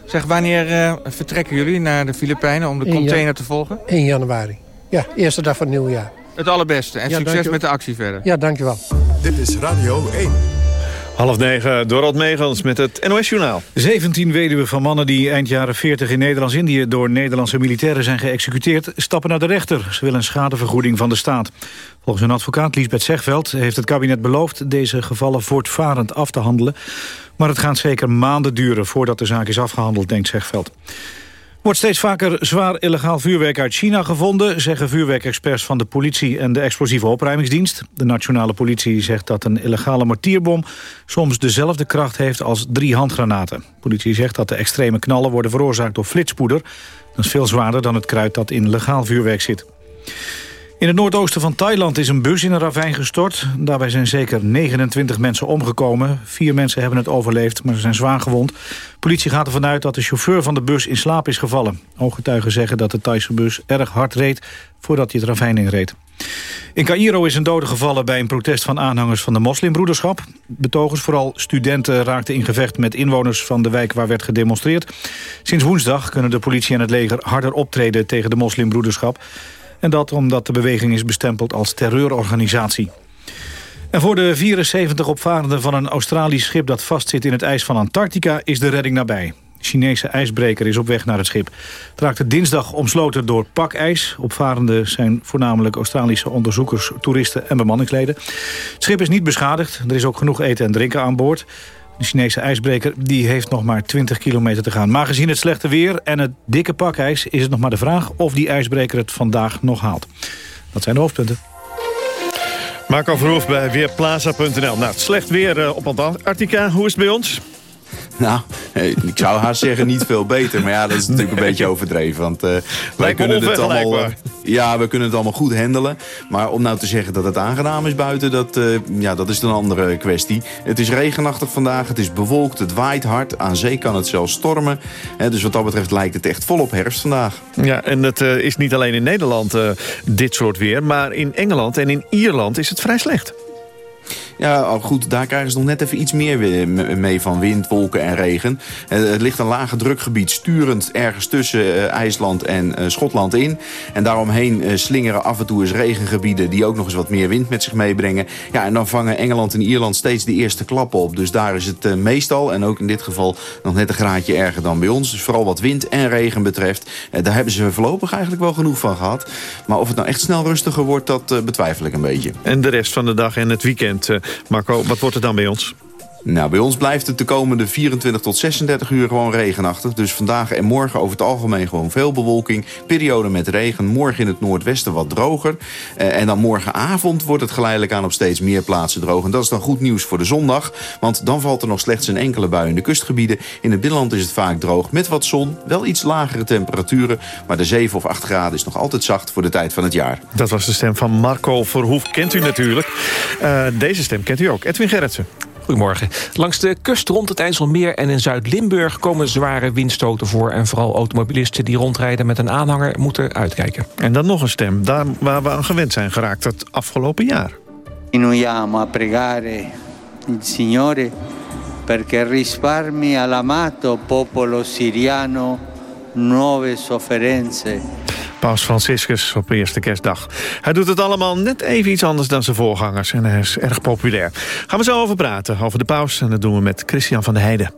Zeg, wanneer eh, vertrekken jullie naar de Filipijnen om de container te volgen? 1 januari. Ja, eerste dag van het nieuwe jaar. Het allerbeste en Ja, succes met de actie verder. Ja, dankjewel. Dit is Radio 1. Half negen, Dorald Megens met het NOS-journaal. 17 weduwen van mannen die eind jaren 40 in Nederlands-Indië... door Nederlandse militairen zijn geëxecuteerd, stappen naar de rechter. Ze willen een schadevergoeding van de staat. Volgens hun advocaat Liesbeth Zegveld heeft het kabinet beloofd... deze gevallen voortvarend af te handelen. Maar het gaat zeker maanden duren voordat de zaak is afgehandeld, denkt Zegveld. Wordt steeds vaker zwaar illegaal vuurwerk uit China gevonden... zeggen vuurwerkexperts van de politie en de explosieve opruimingsdienst. De nationale politie zegt dat een illegale mortierbom... soms dezelfde kracht heeft als drie handgranaten. De politie zegt dat de extreme knallen worden veroorzaakt door flitspoeder. Dat is veel zwaarder dan het kruid dat in legaal vuurwerk zit. In het noordoosten van Thailand is een bus in een ravijn gestort. Daarbij zijn zeker 29 mensen omgekomen. Vier mensen hebben het overleefd, maar ze zijn zwaar gewond. Politie gaat ervan uit dat de chauffeur van de bus in slaap is gevallen. Ooggetuigen zeggen dat de Thaise bus erg hard reed... voordat hij het ravijn inreed. In Cairo is een dode gevallen bij een protest van aanhangers van de moslimbroederschap. Betogers, vooral studenten, raakten in gevecht met inwoners van de wijk waar werd gedemonstreerd. Sinds woensdag kunnen de politie en het leger harder optreden tegen de moslimbroederschap. En dat omdat de beweging is bestempeld als terreurorganisatie. En voor de 74 opvarenden van een Australisch schip dat vastzit in het ijs van Antarctica is de redding nabij. Chinese ijsbreker is op weg naar het schip. Het dinsdag omsloten door pakijs. Opvarenden zijn voornamelijk Australische onderzoekers, toeristen en bemanningsleden. Het schip is niet beschadigd. Er is ook genoeg eten en drinken aan boord. De Chinese ijsbreker die heeft nog maar 20 kilometer te gaan. Maar gezien het slechte weer en het dikke pakijs... is het nog maar de vraag of die ijsbreker het vandaag nog haalt. Dat zijn de hoofdpunten. Marco Verhoef bij Weerplaza.nl. Nou, slecht weer eh, op Antarctica. Hoe is het bij ons? Nou, ik zou haast zeggen niet veel beter. Maar ja, dat is natuurlijk een beetje overdreven. Want eh, wij kunnen het allemaal... eh. Ja, we kunnen het allemaal goed handelen. Maar om nou te zeggen dat het aangenaam is buiten... Dat, eh, ja, dat is een andere kwestie. Het is regenachtig vandaag, het is bewolkt, het waait hard. Aan zee kan het zelfs stormen. Dus wat dat betreft lijkt het echt volop herfst vandaag. Ja, en het is niet alleen in Nederland dit soort weer... maar in Engeland en in Ierland is het vrij slecht. Ja, al goed, daar krijgen ze nog net even iets meer mee van wind, wolken en regen. Eh, Het ligt een lage drukgebied sturend ergens tussen eh, IJsland en eh, Schotland in. En daaromheen slingeren af en toe eens regengebieden... die ook nog eens wat meer wind met zich meebrengen. Ja, en dan vangen Engeland en Ierland steeds de eerste klappen op. Dus daar is het meestal, en ook in dit geval... nog net een graadje erger dan bij ons. Dus vooral wat wind en regen betreft... daar hebben ze voorlopig eigenlijk wel genoeg van gehad. Maar of het nou echt snel rustiger wordt, dat betwijfel ik een beetje. En de rest van de dag en het weekend. Marco, wat wordt het dan bij ons? Nou, bij ons blijft het de komende 24 tot 36 uur gewoon regenachtig. Dus vandaag en morgen over het algemeen gewoon veel bewolking. Periode met regen. Morgen in het noordwesten wat droger. Eh, en dan morgenavond wordt het geleidelijk aan op steeds meer plaatsen droog. En dat is dan goed nieuws voor de zondag. Want dan valt er nog slechts een enkele bui in de kustgebieden. In het binnenland is het vaak droog met wat zon. Wel iets lagere temperaturen. Maar de 7 of 8 graden is nog altijd zacht voor de tijd van het jaar. Dat was de stem van Marco Verhoef. Kent u natuurlijk. Eh, deze stem kent u ook. Edwin Gerritsen. Goedemorgen. Langs de kust rond het IJsselmeer en in Zuid-Limburg komen zware windstoten voor. En vooral automobilisten die rondrijden met een aanhanger moeten uitkijken. En dan nog een stem, daar waar we aan gewend zijn geraakt het afgelopen jaar. Continuiamo a pregare il Signore perché risparmi all'amato popolo siriano nuove sofferenze. Paus Franciscus op eerste kerstdag. Hij doet het allemaal net even iets anders dan zijn voorgangers. En hij is erg populair. Gaan we zo over praten, over de paus. En dat doen we met Christian van der Heijden.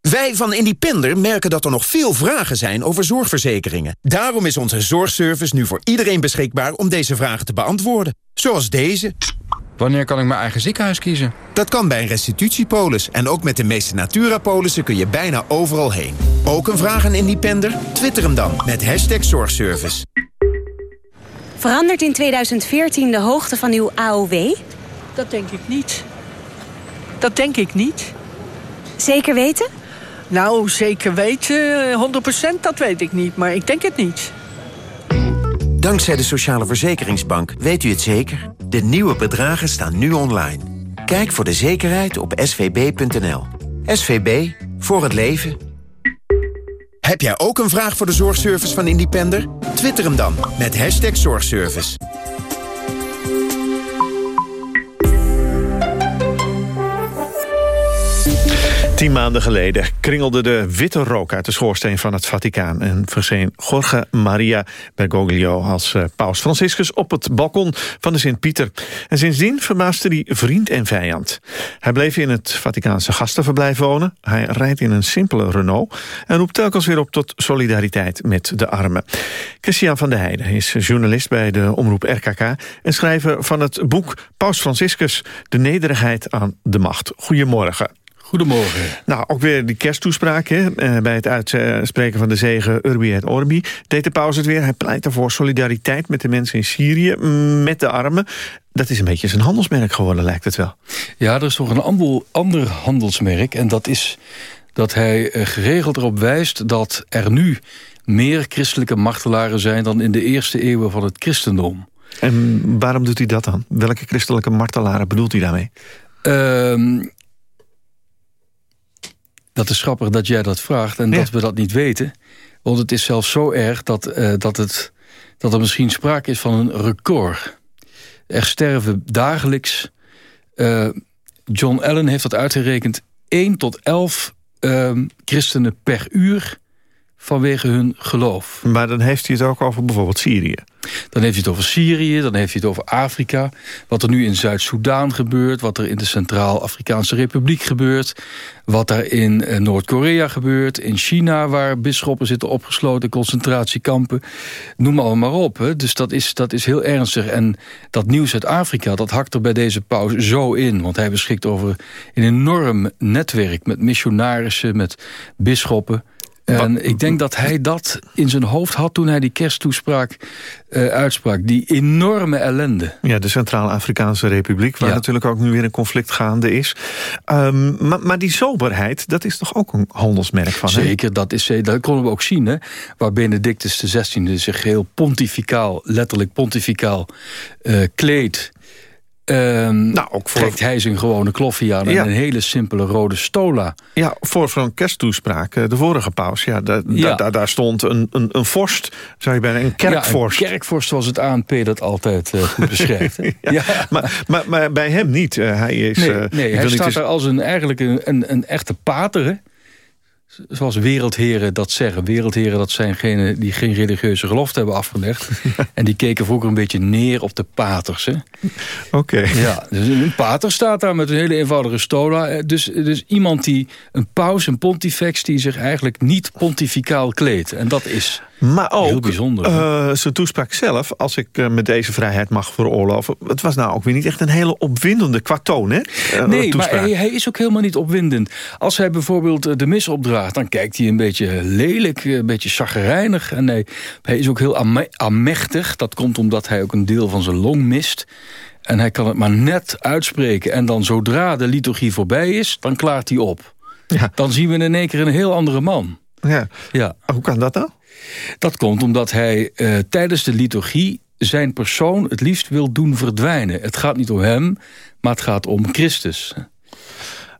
Wij van Independer merken dat er nog veel vragen zijn over zorgverzekeringen. Daarom is onze zorgservice nu voor iedereen beschikbaar om deze vragen te beantwoorden. Zoals deze. Wanneer kan ik mijn eigen ziekenhuis kiezen? Dat kan bij een restitutiepolis. En ook met de meeste Natura-polissen kun je bijna overal heen. Ook een vraag aan Independer? Twitter hem dan met hashtag zorgservice. Verandert in 2014 de hoogte van uw AOW? Dat denk ik niet. Dat denk ik niet. Zeker weten? Nou, zeker weten, 100% dat weet ik niet, maar ik denk het niet. Dankzij de Sociale Verzekeringsbank weet u het zeker. De nieuwe bedragen staan nu online. Kijk voor de zekerheid op svb.nl. SVB, voor het leven. Heb jij ook een vraag voor de zorgservice van Independer? Twitter hem dan met hashtag zorgservice. Tien maanden geleden kringelde de witte rook uit de schoorsteen van het Vaticaan... en verscheen Jorge Maria Bergoglio als uh, paus Franciscus op het balkon van de Sint-Pieter. En sindsdien verbaasde hij vriend en vijand. Hij bleef in het Vaticaanse gastenverblijf wonen. Hij rijdt in een simpele Renault en roept telkens weer op tot solidariteit met de armen. Christian van der Heijden is journalist bij de omroep RKK... en schrijver van het boek Paus Franciscus, de nederigheid aan de macht. Goedemorgen. Goedemorgen. Nou, ook weer die kersttoespraak hè, eh, bij het uitspreken van de zegen Urbi et Orbi. Deed de paus het weer. Hij pleit ervoor solidariteit met de mensen in Syrië, met de armen. Dat is een beetje zijn handelsmerk geworden, lijkt het wel. Ja, er is toch een ander handelsmerk. En dat is dat hij eh, geregeld erop wijst dat er nu meer christelijke martelaren zijn... dan in de eerste eeuwen van het christendom. En waarom doet hij dat dan? Welke christelijke martelaren bedoelt hij daarmee? Uh, dat is grappig dat jij dat vraagt en dat we dat niet weten. Want het is zelfs zo erg dat, uh, dat, het, dat er misschien sprake is van een record. Er sterven dagelijks... Uh, John Allen heeft dat uitgerekend... 1 tot 11 uh, ehm, christenen per uur vanwege hun geloof. Maar dan heeft hij het ook over bijvoorbeeld Syrië. Dan heeft hij het over Syrië, dan heeft hij het over Afrika. Wat er nu in Zuid-Soedan gebeurt, wat er in de Centraal-Afrikaanse Republiek gebeurt... wat er in eh, Noord-Korea gebeurt, in China... waar bisschoppen zitten opgesloten, concentratiekampen. Noem maar, maar op. Hè. Dus dat is, dat is heel ernstig. En dat nieuws uit Afrika, dat hakt er bij deze pauze zo in. Want hij beschikt over een enorm netwerk met missionarissen, met bisschoppen... En ik denk dat hij dat in zijn hoofd had toen hij die kersttoespraak uh, uitsprak. Die enorme ellende. Ja, de Centraal-Afrikaanse Republiek, waar natuurlijk ook nu weer een conflict gaande is. Um, maar, maar, die soberheid, dat is toch ook een handelsmerk van Zeker, dat, is, dat konden we ook zien. Hè? Waar Benedictus XVI zich heel pontificaal, letterlijk pontificaal, uh, kleedt Um, nou, ook voor... trekt hij zijn gewone kloffie aan en een hele simpele rode stola. Ja, voor zo'n kersttoespraak, eh, de vorige paus, ja, da, daar stond een, een, een vorst, zou je bijna een kerkvorst. Ja, een kerkvorst was het ANP dat altijd uh, goed beschrijft. ja, Maar, maar, maar, bij hem niet. Uh, hij is, nee, nee hij staat er als een, eigenlijk een, een, een echte pater, zoals wereldheren dat zeggen. Wereldheren, dat zijn genen die geen religieuze gelofte hebben afgelegd. en die keken vroeger een beetje neer op de paters. Oké. Ja, dus een pater staat daar met een hele eenvoudige stola. Eh, dus, dus iemand die, een paus, een pontifex... die zich eigenlijk niet pontificaal kleedt. En dat is maar ook Heel bijzonder, uh, zijn toespraak zelf, als ik uh, me deze vrijheid mag veroorloven... het was nou ook weer niet echt een hele opwindende qua toon, hè? Uh, nee, maar hij, hij, is ook helemaal niet opwindend. Als hij bijvoorbeeld de mis opdraagt, dan kijkt hij een beetje lelijk... een beetje chagrijnig. En hij, hij is ook heel amechtig. Dat komt omdat hij ook een deel van zijn long mist... En hij kan het maar net uitspreken. En dan zodra de liturgie voorbij is, dan klaart hij op. Ja. Dan zien we in één keer een heel andere man. Ja. ja. Hoe kan dat dan? Dat komt omdat hij uh, tijdens de liturgie zijn persoon het liefst wil doen verdwijnen. Het gaat niet om hem, maar het gaat om Christus.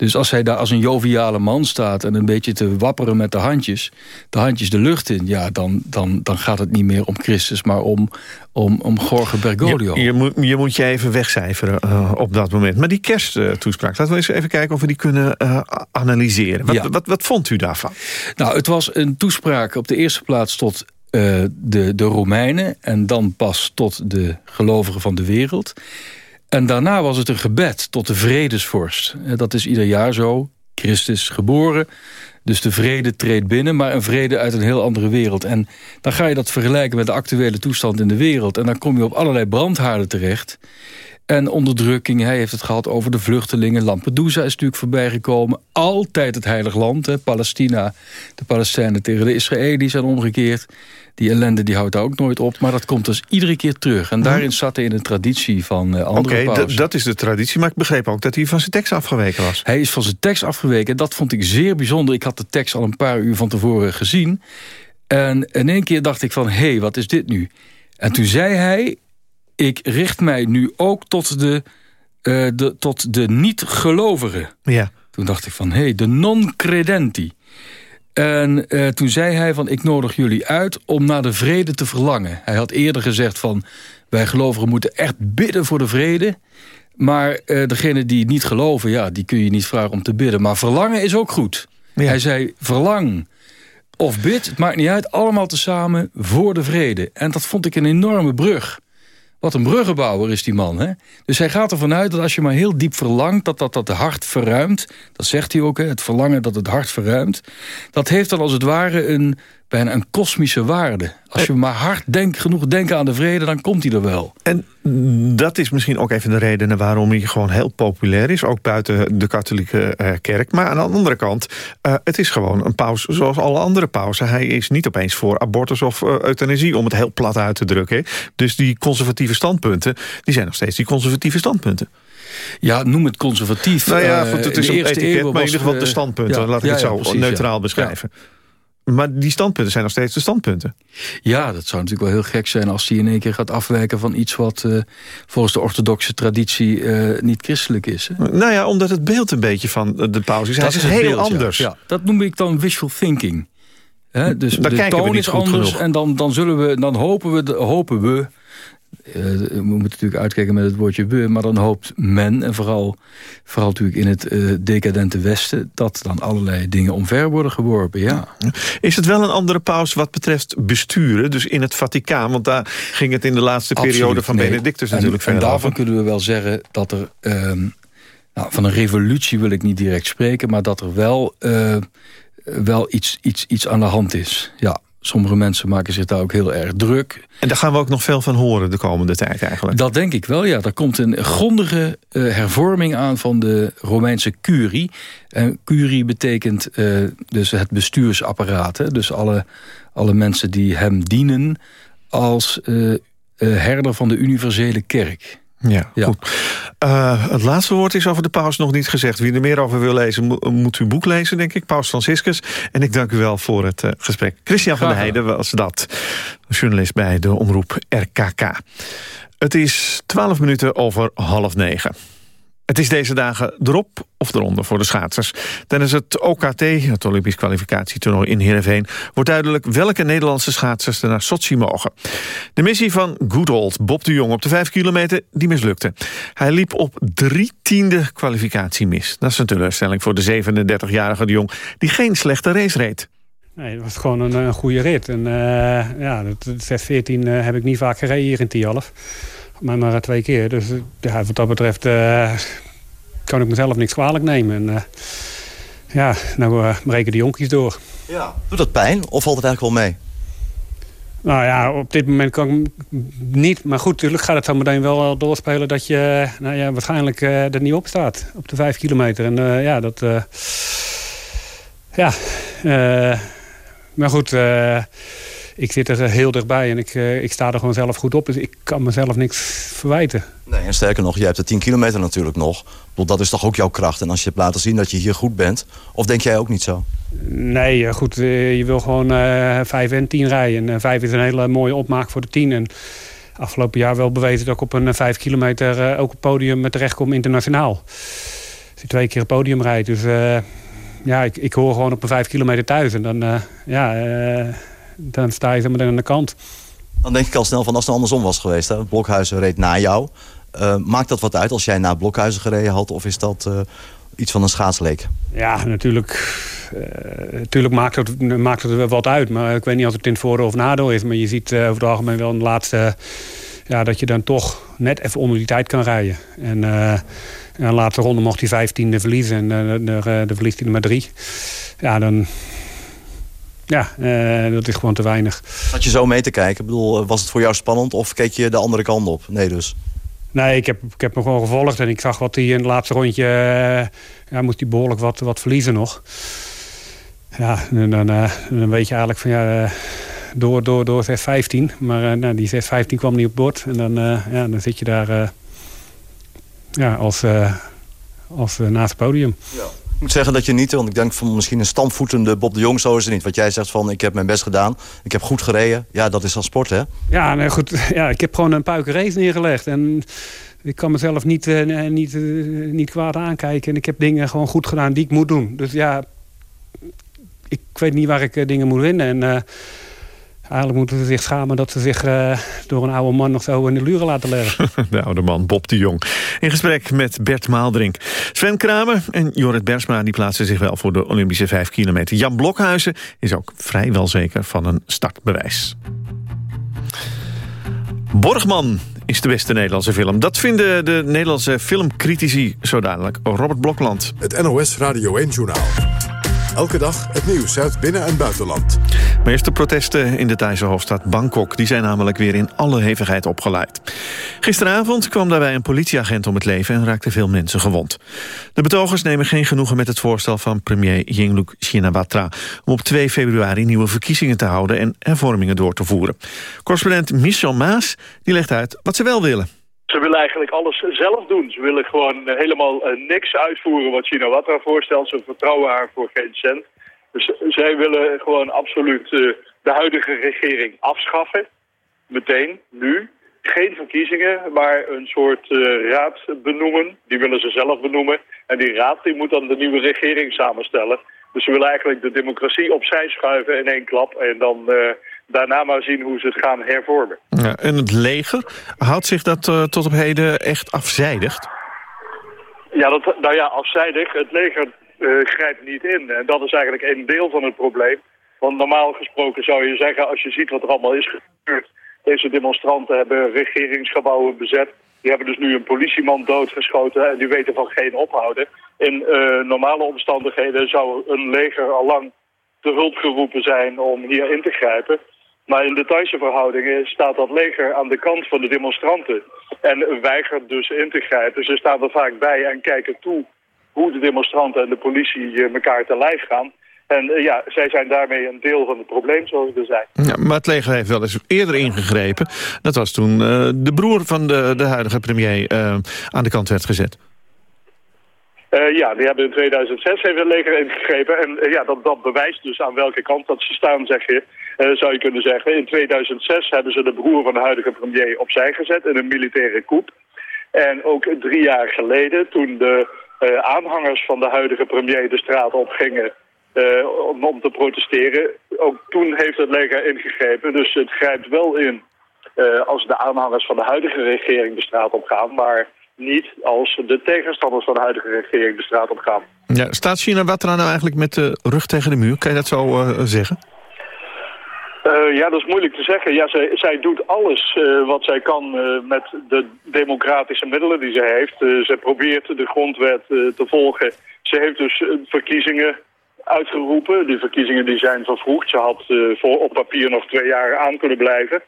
Dus als hij daar als een joviale man staat... en een beetje te wapperen met de handjes... de handjes de lucht in, ja, dan, dan, dan gaat het niet meer om Christus... maar om, om, om Jorge Bergoglio. Je, je, moet, je moet je even wegcijferen uh, op dat moment. Maar die kersttoespraak, laten we eens even kijken... of we die kunnen uh, analyseren. Wat, wat, wat vond u daarvan? Nou, het was een toespraak op de eerste plaats tot uh, de, de Romeinen... en dan pas tot de gelovigen van de wereld... En daarna was het een gebed tot de vredesvorst. Dat is ieder jaar zo. Christus geboren. Dus de vrede treedt binnen, maar een vrede uit een heel andere wereld. En dan ga je dat vergelijken met de actuele toestand in de wereld. En dan kom je op allerlei brandhaarden terecht. En onderdrukking. Hij heeft het gehad over de vluchtelingen. Lampedusa is natuurlijk voorbij gekomen. Altijd het heilig land. Hè. Palestina, de Palestijnen tegen de Israëli's en omgekeerd. Die ellende die houdt daar ook nooit op. Maar dat komt dus iedere keer terug. En daarin zat hij in de traditie van uh, andere Oké, dat is de traditie. Maar ik begreep ook dat hij van zijn tekst afgeweken was. Hij is van zijn tekst afgeweken. En dat vond ik zeer bijzonder. Ik had de tekst al een paar uur van tevoren gezien. En in één keer dacht ik van, hé, hey, wat is dit nu? En toen zei hij, ik richt mij nu ook tot de, uh, de, tot de niet-gelovigen. Ja. Toen dacht ik van, hé, hey, de non-credenti. En uh, toen zei hij van, ik nodig jullie uit om naar de vrede te verlangen. Hij had eerder gezegd van, wij gelovigen moeten echt bidden voor de vrede. Maar uh, degene die niet geloven, ja, die kun je niet vragen om te bidden. Maar verlangen is ook goed. Ja. Hij zei, verlang of bid, het maakt niet uit, allemaal tezamen voor de vrede. En dat vond ik een enorme brug. Wat een bruggenbouwer is die man. Hè? Dus hij gaat ervan uit dat als je maar heel diep verlangt... dat dat, dat hart verruimt. Dat zegt hij ook, hè? het verlangen dat het hart verruimt. Dat heeft dan als het ware een, bijna een kosmische waarde. Als je maar hard denk, genoeg denkt aan de vrede, dan komt hij er wel. En dat is misschien ook even de reden waarom hij gewoon heel populair is. Ook buiten de katholieke uh, kerk. Maar aan de andere kant, uh, het is gewoon een paus zoals alle andere pausen. Hij is niet opeens voor abortus of uh, euthanasie, om het heel plat uit te drukken. Dus die conservatieve standpunten, die zijn nog steeds die conservatieve standpunten. Ja, noem het conservatief. Nou ja, goed, het is een etiket, maar in ieder geval de standpunten. Ja, laat ik ja, het zo precies, neutraal beschrijven. Maar die standpunten zijn nog steeds de standpunten. Ja, dat zou natuurlijk wel heel gek zijn... als hij in één keer gaat afwijken van iets wat uh, volgens de orthodoxe traditie uh, niet christelijk is. Hè? Nou ja, omdat het beeld een beetje van de paus is. Dat is heel beeld, anders. Ja. Dat noem ik dan wishful thinking. He, dus Daar de toon is anders genoeg. en dan, dan, zullen we, dan hopen we, hopen we we moeten natuurlijk uitkijken met het woordje we... maar dan hoopt men, en vooral, vooral natuurlijk in het uh, decadente Westen... dat dan allerlei dingen omver worden geworpen, ja. Is het wel een andere paus wat betreft besturen? Dus in het Vaticaan, want daar ging het in de laatste Absoluut, periode van nee. Benedictus natuurlijk en, verder En daarvan kunnen we wel zeggen dat er... Uh, nou, van een revolutie wil ik niet direct spreken... maar dat er wel, uh, wel iets, iets, iets aan de hand is, ja. Sommige mensen maken zich daar ook heel erg druk. En daar gaan we ook nog veel van horen de komende tijd eigenlijk. Dat denk ik wel, ja. Er komt een grondige uh, hervorming aan van de Romeinse curie. En curie betekent uh, dus het bestuursapparaat. Hè? Dus alle, alle mensen die hem dienen als uh, herder van de universele kerk. Ja, ja. goed. Uh, het laatste woord is over de paus nog niet gezegd. Wie er meer over wil lezen, mo moet uw boek lezen, denk ik. Paus Franciscus. En ik dank u wel voor het uh, gesprek. Christian Graag van der Heijden was dat. Journalist bij de omroep RKK. Het is twaalf minuten over half negen. Het is deze dagen erop of eronder voor de schaatsers. Tijdens het OKT, het Olympisch kwalificatietoernooi in Heerenveen... wordt duidelijk welke Nederlandse schaatsers er naar Sochi mogen. De missie van good old Bob de Jong op de 5 kilometer, die mislukte. Hij liep op drie tiende kwalificatie mis. Dat is een teleurstelling voor de 37-jarige de Jong... die geen slechte race reed. Nee, het was gewoon een, goede rit. En, uh, ja, het Z14 uh, heb ik niet vaak gereden hier in Tialf maar maar twee keer. Dus ja, wat dat betreft uh, kan ik mezelf niks kwalijk nemen. En, uh, ja, nou uh, breken de jonkies door. Ja. Doet dat pijn of valt het eigenlijk wel mee? Nou ja, op dit moment kan ik niet. Maar goed, natuurlijk gaat het zo meteen wel doorspelen... dat je nou ja, waarschijnlijk er niet op staat. Op de vijf kilometer. En ja, dat... ja, maar goed ik zit er heel dichtbij en ik, uh, ik sta er gewoon zelf goed op. Dus ik kan mezelf niks verwijten. Nee, en sterker nog, je hebt de 10 kilometer natuurlijk nog. Dat is toch ook jouw kracht. En als je hebt laten zien dat je hier goed bent... of denk jij ook niet zo? Nee, eh, goed, je wil gewoon uh, 5 en 10 rijden. En 5 is een hele mooie opmaak voor de 10. En afgelopen jaar wel bewezen dat ik op een 5 kilometer... ook op podium terechtkom internationaal. Als je twee keer het podium rijdt. Dus ja, ik, ik hoor gewoon op een 5 kilometer thuis. En dan, ja dan sta je meteen aan de kant. Dan denk ik al snel van als het andersom was geweest. Hè? Blokhuizen reed na jou. Uh, maakt dat wat uit als jij na Blokhuizen gereden had? Of is dat uh, iets van een schaatsleek? Ja, natuurlijk, uh, natuurlijk maakt, het, maakt het wat uit. Maar ik weet niet of het in het voordeel of nadeel is. Maar je ziet over het algemeen wel in de laatste... Ja, dat je dan toch net even onder die tijd kan rijden. En in de laatste ronde mocht hij vijftiende verliezen. En de, de verliest hij er maar drie. Ja, dan, ja, uh, dat is gewoon te weinig. Had je zo mee te kijken? Ik bedoel, was het voor jou spannend of keek je de andere kant op? Nee dus. Nee, ik heb, ik heb hem gewoon gevolgd. En ik zag wat hij in het laatste rondje... Uh, ja, moest hij behoorlijk wat, wat verliezen nog. Ja, en dan, uh, dan weet je eigenlijk van... ja door, door, door 6-15. Maar nou, die 6-15 kwam niet op bord. En dan, ja, dan zit je daar ja, als, als naast het podium. Ja. Ik moet zeggen dat je niet, want ik denk van misschien een stampvoetende Bob de Jong, zo is het niet. Wat jij zegt van ik heb mijn best gedaan, ik heb goed gereden. Ja, dat is al sport hè? Ja, nee, goed. Ja, ik heb gewoon een puikenrace neergelegd. En ik kan mezelf niet, uh, niet, uh, niet kwaad aankijken. En ik heb dingen gewoon goed gedaan die ik moet doen. Dus ja, ik weet niet waar ik uh, dingen moet winnen. En Eigenlijk moeten ze zich schamen dat ze zich uh, door een oude man nog zo in de luren laten leggen. de oude man Bob de Jong. In gesprek met Bert Maaldrink. Sven Kramer en Jorrit Bersma die plaatsen zich wel voor de Olympische 5 kilometer. Jan Blokhuizen is ook vrijwel zeker van een startbewijs. Borgman is de beste Nederlandse film. Dat vinden de Nederlandse filmcritici zo dadelijk. Robert Blokland. Het NOS Radio 1-journaal. Elke dag het nieuws uit binnen- en buitenland. De protesten in de Thaise hoofdstad Bangkok. Die zijn namelijk weer in alle hevigheid opgeleid. Gisteravond kwam daarbij een politieagent om het leven... en raakten veel mensen gewond. De betogers nemen geen genoegen met het voorstel van premier Yingluck Shinawatra... om op 2 februari nieuwe verkiezingen te houden... en hervormingen door te voeren. Correspondent Michel Maas die legt uit wat ze wel willen. Ze willen eigenlijk alles zelf doen. Ze willen gewoon eh, helemaal eh, niks uitvoeren wat Shinawatra voorstelt. Ze vertrouwen haar voor geen cent. Dus zij willen gewoon absoluut de huidige regering afschaffen. Meteen, nu. Geen verkiezingen, maar een soort raad benoemen. Die willen ze zelf benoemen. En die raad die moet dan de nieuwe regering samenstellen. Dus ze willen eigenlijk de democratie opzij schuiven in één klap. En dan daarna maar zien hoe ze het gaan hervormen. Ja, en het leger, houdt zich dat uh, tot op heden echt afzijdigd? Ja, dat, nou ja, afzijdig. Het leger uh, grijpt niet in. En dat is eigenlijk een deel van het probleem. Want normaal gesproken zou je zeggen, als je ziet wat er allemaal is gebeurd... deze demonstranten hebben regeringsgebouwen bezet... die hebben dus nu een politieman doodgeschoten... en die weten van geen ophouden. In uh, normale omstandigheden zou een leger al lang te hulp geroepen zijn om hier in te grijpen... Maar in de Thaise verhoudingen staat dat leger aan de kant van de demonstranten. En weigert dus in te grijpen. Ze staan er vaak bij en kijken toe hoe de demonstranten en de politie eh, elkaar te lijf gaan. En uh, ja, zij zijn daarmee een deel van het probleem, zoals ik al zei. Ja, maar het leger heeft wel eens eerder ingegrepen. Dat was toen uh, de broer van de, de huidige premier uh, aan de kant werd gezet. Uh, ja, die hebben in 2006 heeft het leger ingegrepen. En ja, dat, dat bewijst dus aan welke kant dat ze staan, zeg je, zou je kunnen zeggen. In 2006 hebben ze de broer van de huidige premier opzij gezet in een militaire coup. En ook drie jaar geleden, toen de aanhangers van de huidige premier de straat opgingen om, om te protesteren, ook toen heeft het leger ingegrepen. Dus het grijpt wel in als de aanhangers van de huidige regering de straat op gaan, maar niet als de tegenstanders van de huidige regering de straat op gaan. Ja, staat China Watra nou eigenlijk met de rug tegen de muur? Kan je dat zo uh, zeggen? Uh, ja, dat is moeilijk te zeggen. Ja, zij, zij doet alles uh, wat zij kan met de democratische middelen die zij heeft. ze probeert de grondwet te volgen. Ze heeft dus verkiezingen uitgeroepen. Die verkiezingen die zijn vervroegd. Ze had voor op papier nog twee jaar aan kunnen blijven.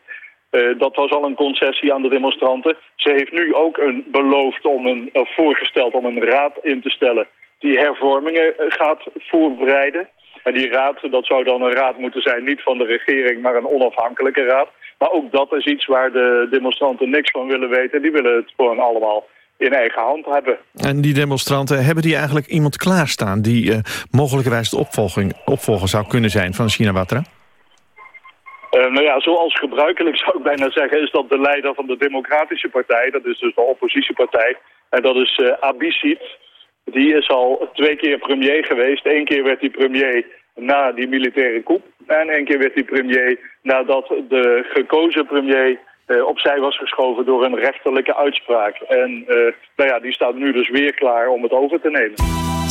Dat was al een concessie aan de demonstranten. Ze heeft nu ook een beloofd om een, voorgesteld om een raad in te stellen die hervormingen eh, gaat voorbereiden. En die raad, dat zou dan een raad moeten zijn, niet van de regering, maar een onafhankelijke raad. Maar ook dat is iets waar de demonstranten niks van willen weten. Die willen het gewoon allemaal in eigen hand hebben. En die demonstranten, hebben die eigenlijk iemand klaarstaan... die uh, mogelijkerwijs de opvolging, opvolger zou kunnen zijn van China Watra? Uh, nou ja, zoals gebruikelijk zou ik bijna zeggen... is dat de leider van de Democratische Partij, dat is dus de oppositiepartij... en dat is uh, Abisit. Die is al twee keer premier geweest. Eén keer werd hij premier na die militaire coup. En één keer werd hij premier nadat de gekozen premier uh, opzij was geschoven door een rechterlijke uitspraak. En nou ja, die staat nu dus weer klaar om het over te nemen.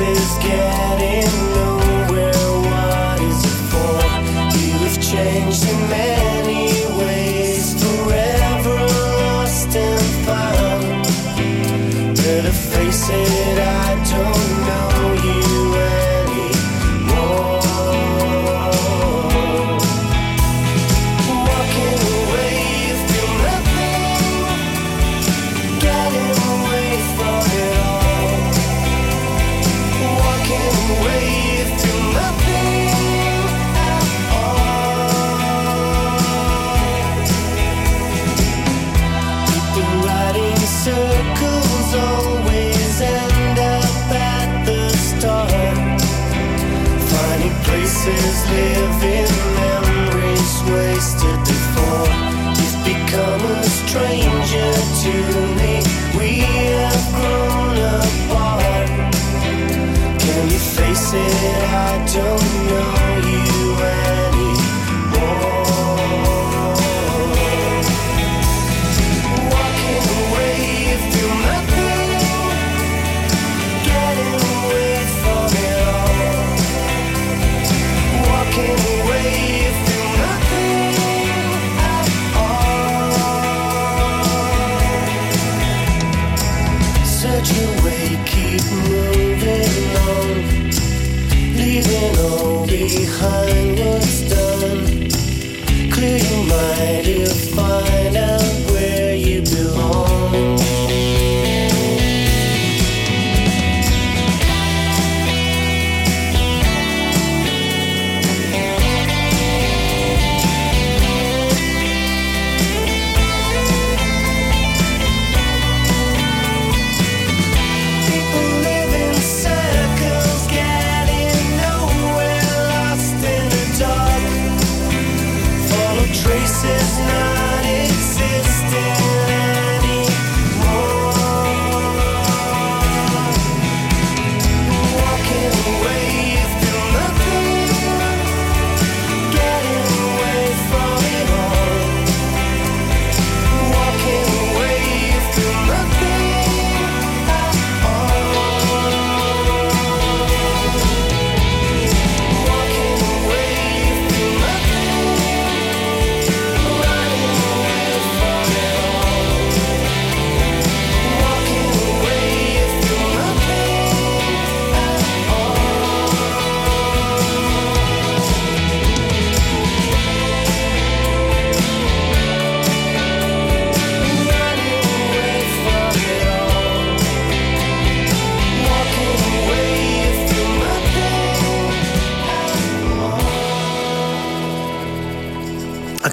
Is getting nowhere. What is it for? You have changed in many ways, forever lost and found. Better face it, I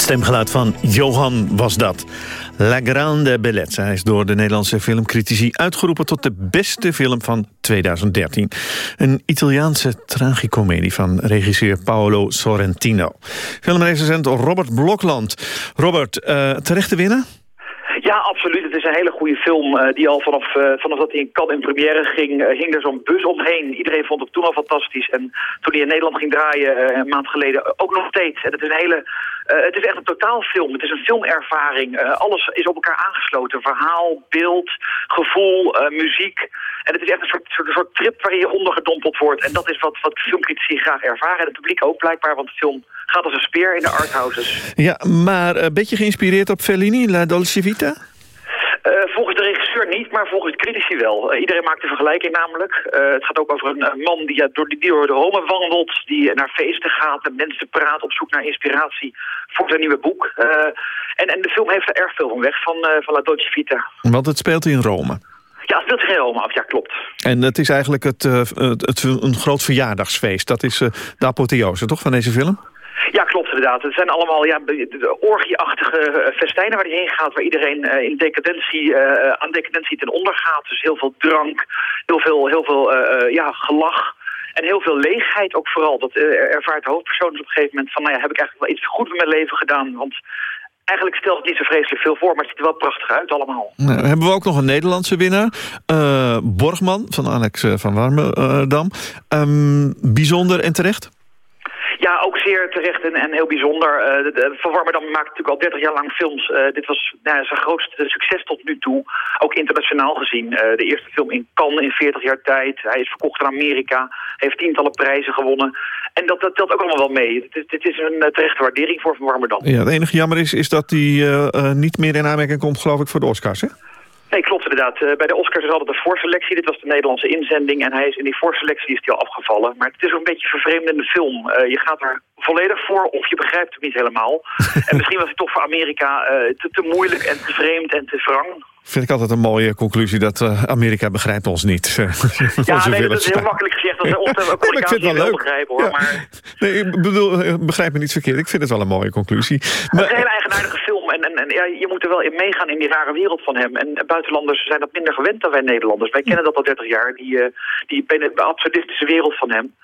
stemgeluid van Johan was dat. La Grande Bellezza is door de Nederlandse filmcritici uitgeroepen... tot de beste film van 2013. Een Italiaanse tragicomedie van regisseur Paolo Sorrentino. Filmrecensent Robert Blokland. Robert, uh, terechte winnaar? Absoluut. Het is een hele goede film uh, die al vanaf, uh, vanaf dat hij in Cannes in première ging, uh, hing er zo'n bus omheen. Iedereen vond het toen al fantastisch. En toen hij in Nederland ging draaien, een maand geleden, ook nog steeds. En het is een hele... het is echt een totaalfilm. Het is een filmervaring. alles is op elkaar aangesloten. Verhaal, beeld, gevoel, muziek. En het is echt een soort, soort, soort trip waarin je ondergedompeld wordt. En dat is wat, wat filmcritici graag ervaren. En het publiek ook blijkbaar, want de film gaat als een speer in de arthouses. Ja, maar een beetje geïnspireerd op Fellini, La Dolce Vita? Uh, volgens de regisseur niet, maar volgens de critici wel. Uh, iedereen maakt de vergelijking namelijk. Uh, het gaat ook over een man die, ja, door, die door de Rome wandelt, die naar feesten gaat, met mensen praat op zoek naar inspiratie voor zijn nieuwe boek. en, en de film heeft er erg veel van weg, van, van La Dolce Vita. Want het speelt in Rome. Ja, het speelt zich in Rome af, ja klopt. En het is eigenlijk het, het, het een groot verjaardagsfeest. Dat is de apotheose, toch, van deze film? Ja, klopt inderdaad. Het zijn allemaal ja, orgieachtige festijnen waar hij heen gaat... waar iedereen uh, in decadentie, uh, aan decadentie ten onder gaat. Dus heel veel drank, heel veel, heel veel ja, gelach... En heel veel leegheid ook vooral. Dat ervaart de hoofdpersoon dus op een gegeven moment van... nou ja, heb ik eigenlijk wel iets goed met mijn leven gedaan. Want eigenlijk stelt het niet zo vreselijk veel voor... maar het ziet er wel prachtig uit allemaal. Nou, hebben we ook nog een Nederlandse winnaar. Borgman van Alex van Warmerdam. Um, bijzonder en terecht? Ja, ook zeer terecht en, heel bijzonder. Eh, Van Warmerdam maakt natuurlijk al 30 jaar lang films. Eh, dit was nou, zijn grootste succes tot nu toe. Ook internationaal gezien. Eh, de eerste film in Cannes in 40 jaar tijd. Hij is verkocht in Amerika. Heeft tientallen prijzen gewonnen. En dat, dat telt ook allemaal wel mee. Dit, is een terechte waardering voor Van Warmerdam. Ja, het enige jammer is, is dat hij niet meer in aanmerking komt, geloof ik, voor de Oscars, hè? Nee, klopt inderdaad. Eh, bij de Oscars is altijd een voorselectie. Dit was de Nederlandse inzending. En hij is in die voorselectie is hij al afgevallen. Maar het is ook een beetje een vervreemdende film. Eh, je gaat er volledig voor of je begrijpt het niet helemaal. en misschien was het toch voor Amerika eh, te, te moeilijk en te vreemd en te wrang. Vind ik altijd een mooie conclusie dat Amerika begrijpt ons niet. Ja, nee, dat is heel makkelijk gezegd. Dat ook Nee, maar ik vind het wel leuk. begrijpen hoor. Ja. Maar Nee, ik bedoel, begrijp me niet verkeerd. Ik vind het wel een mooie conclusie. het is Maar, een hele eigenaardige film. En, ja, je moet er wel in meegaan in die rare wereld van hem. En buitenlanders zijn dat minder gewend dan wij Nederlanders. Wij kennen dat al 30 jaar, die, eh, die absurdistische wereld van hem.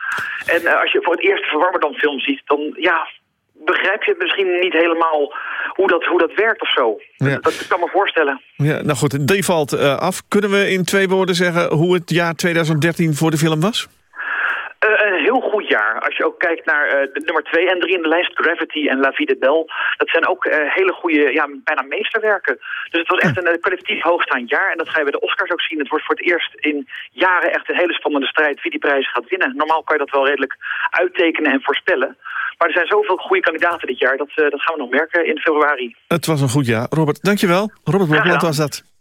En eh, als je voor het eerst Verwarmer dan film ziet, dan ja, begrijp je misschien niet helemaal hoe dat, hoe dat werkt of zo. Ja. Dat, dat kan me voorstellen. ja, nou goed, die valt eh, af. Kunnen we in twee woorden zeggen hoe het jaar 2013 voor de film was? Eh, een heel goed jaar. Als je ook kijkt naar eh, de nummer 2 en 3 in de lijst, Gravity en La Vie de Belle. Dat zijn ook eh, hele goede, ja, bijna meesterwerken. Dus het was echt een kwalitatief hoogstaand jaar. En dat ga je bij de Oscars ook zien. Het wordt voor het eerst in jaren echt een hele spannende strijd wie die prijs gaat winnen. Normaal kan je dat wel redelijk uittekenen en voorspellen. Maar er zijn zoveel goede kandidaten dit jaar. Dat, dat gaan we nog merken in februari. Het was een goed jaar. Robert, dankjewel. Robert Blokland gedaan. was dat.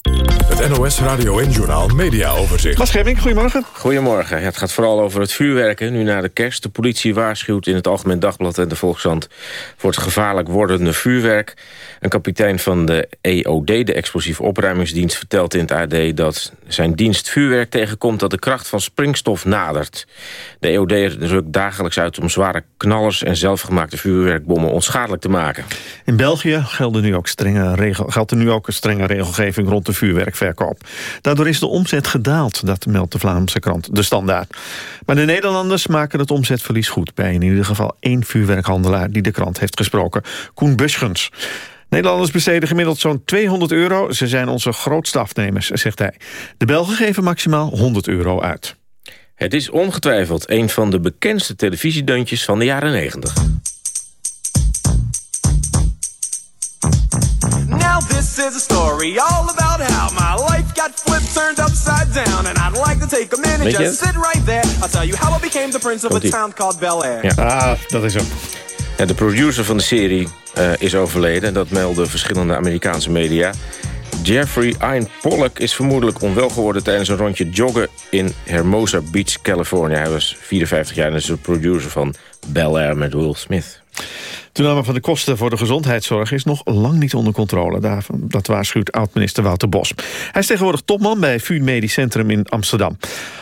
Het NOS Radio en Journaal Media Overzicht. Bas Schemming, goedemorgen. Goedemorgen. Ja, het gaat vooral over het vuurwerken. Nu na de kerst. De politie waarschuwt in het Algemeen Dagblad en de Volkskrant... voor het gevaarlijk wordende vuurwerk. Een kapitein van de EOD, de explosieve opruimingsdienst... vertelt in het AD dat zijn dienst vuurwerk tegenkomt... dat de kracht van springstof nadert. De EOD rukt dagelijks uit om zware knallers... en zelfgemaakte vuurwerkbommen onschadelijk te maken. In België gelden nu ook strenge regel, geldt er nu ook een strenge regelgeving rond de vuurwerkverkoop. Daardoor is de omzet gedaald, dat meldt de Vlaamse krant De Standaard. Maar de Nederlanders maken het omzetverlies goed... bij in ieder geval één vuurwerkhandelaar die de krant heeft gesproken, Koen Buschgens. Nederlanders besteden gemiddeld zo'n 200 euro. Ze zijn onze grootste afnemers, zegt hij. De Belgen geven maximaal 100 euro uit. Het is ongetwijfeld een van de bekendste televisiedeuntjes van de jaren 90. Now this is a story all about got flipped, turned upside down. And I'd like to take a minute, just sit right there. I'll tell you how I became the prince of a town called Bel Air. Ja. Ah, dat is hem. Ja, de producer van de serie eh, is overleden. En dat melden verschillende Amerikaanse media. Jeffrey Ian Pollock is vermoedelijk onwel geworden... tijdens een rondje joggen in Hermosa Beach, California. Hij was 54 jaar en is de producer van Bel Air met Will Smith. Toename van de kosten voor de gezondheidszorg is nog lang niet onder controle. Dat waarschuwt oud-minister Wouter Bos. Hij is tegenwoordig topman bij VU Medisch Centrum in Amsterdam.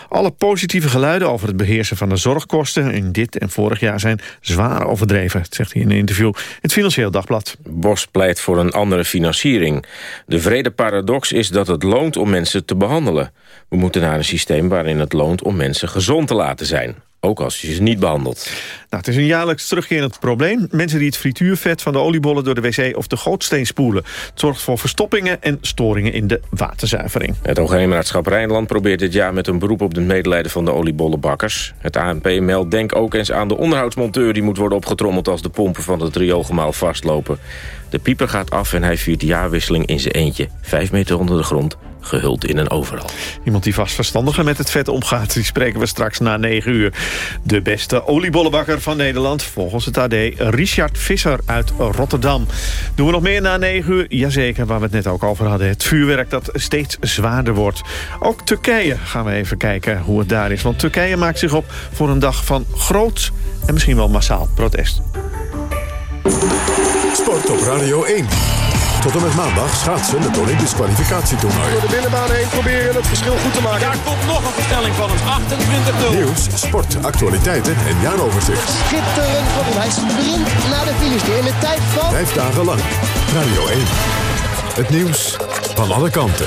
Alle positieve geluiden over het beheersen van de zorgkosten... in dit en vorig jaar zijn zwaar overdreven, zegt hij in een interview in het Financieel Dagblad. Bos pleit voor een andere financiering. De vrede paradox is dat het loont om mensen te behandelen. We moeten naar een systeem waarin het loont om mensen gezond te laten zijn. Ook als je ze niet behandelt. Nou, het is een jaarlijks terugkerend probleem. Mensen die het frituurvet van de oliebollen door de wc of de gootsteen spoelen. Het zorgt voor verstoppingen en storingen in de waterzuivering. Het Hoogheemraadschap Rijnland probeert dit jaar met een beroep op de medelijden van de oliebollenbakkers. Het ANP meldt denk ook eens aan de onderhoudsmonteur die moet worden opgetrommeld als de pompen van het rioolgemaal vastlopen. De pieper gaat af en hij viert de jaarwisseling in zijn eentje. Vijf meter onder de grond, gehuld in een overal. Iemand die vast verstandiger met het vet omgaat... die spreken we straks na 9 uur. De beste oliebollenbakker van Nederland, volgens het AD... Richard Visser uit Rotterdam. Doen we nog meer na 9 uur? Jazeker, waar we het net ook over hadden. Het vuurwerk dat steeds zwaarder wordt. Ook Turkije gaan we even kijken hoe het daar is. Want Turkije maakt zich op voor een dag van groot... en misschien wel massaal protest. Sport op Radio 1. Tot en met maandag schaatsen het Olympisch kwalificatietoernooi. Door de binnenbaan heen proberen het verschil goed te maken. Daar komt nog een verstelling van hem. 28-0. Nieuws, sport, actualiteiten en jaaroverzicht. Schitterend van Hij sprint naar de finish in de tijd van... Vijf dagen lang. Radio 1. Het nieuws van alle kanten.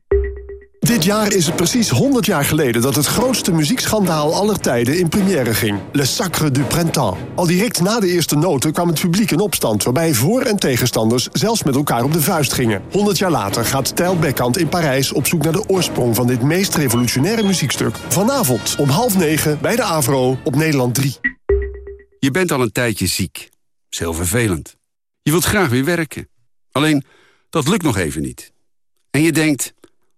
Dit jaar is het precies 100 jaar geleden dat het grootste muziekschandaal aller tijden in première ging. Le Sacre du Printemps. Al direct na de eerste noten kwam het publiek in opstand... waarbij voor- en tegenstanders zelfs met elkaar op de vuist gingen. 100 jaar later gaat Tijl Bekkant in Parijs op zoek naar de oorsprong... van dit meest revolutionaire muziekstuk. Vanavond om half negen bij de Avro op Nederland 3. Je bent al een tijdje ziek. Dat vervelend. Je wilt graag weer werken. Alleen, dat lukt nog even niet. En je denkt,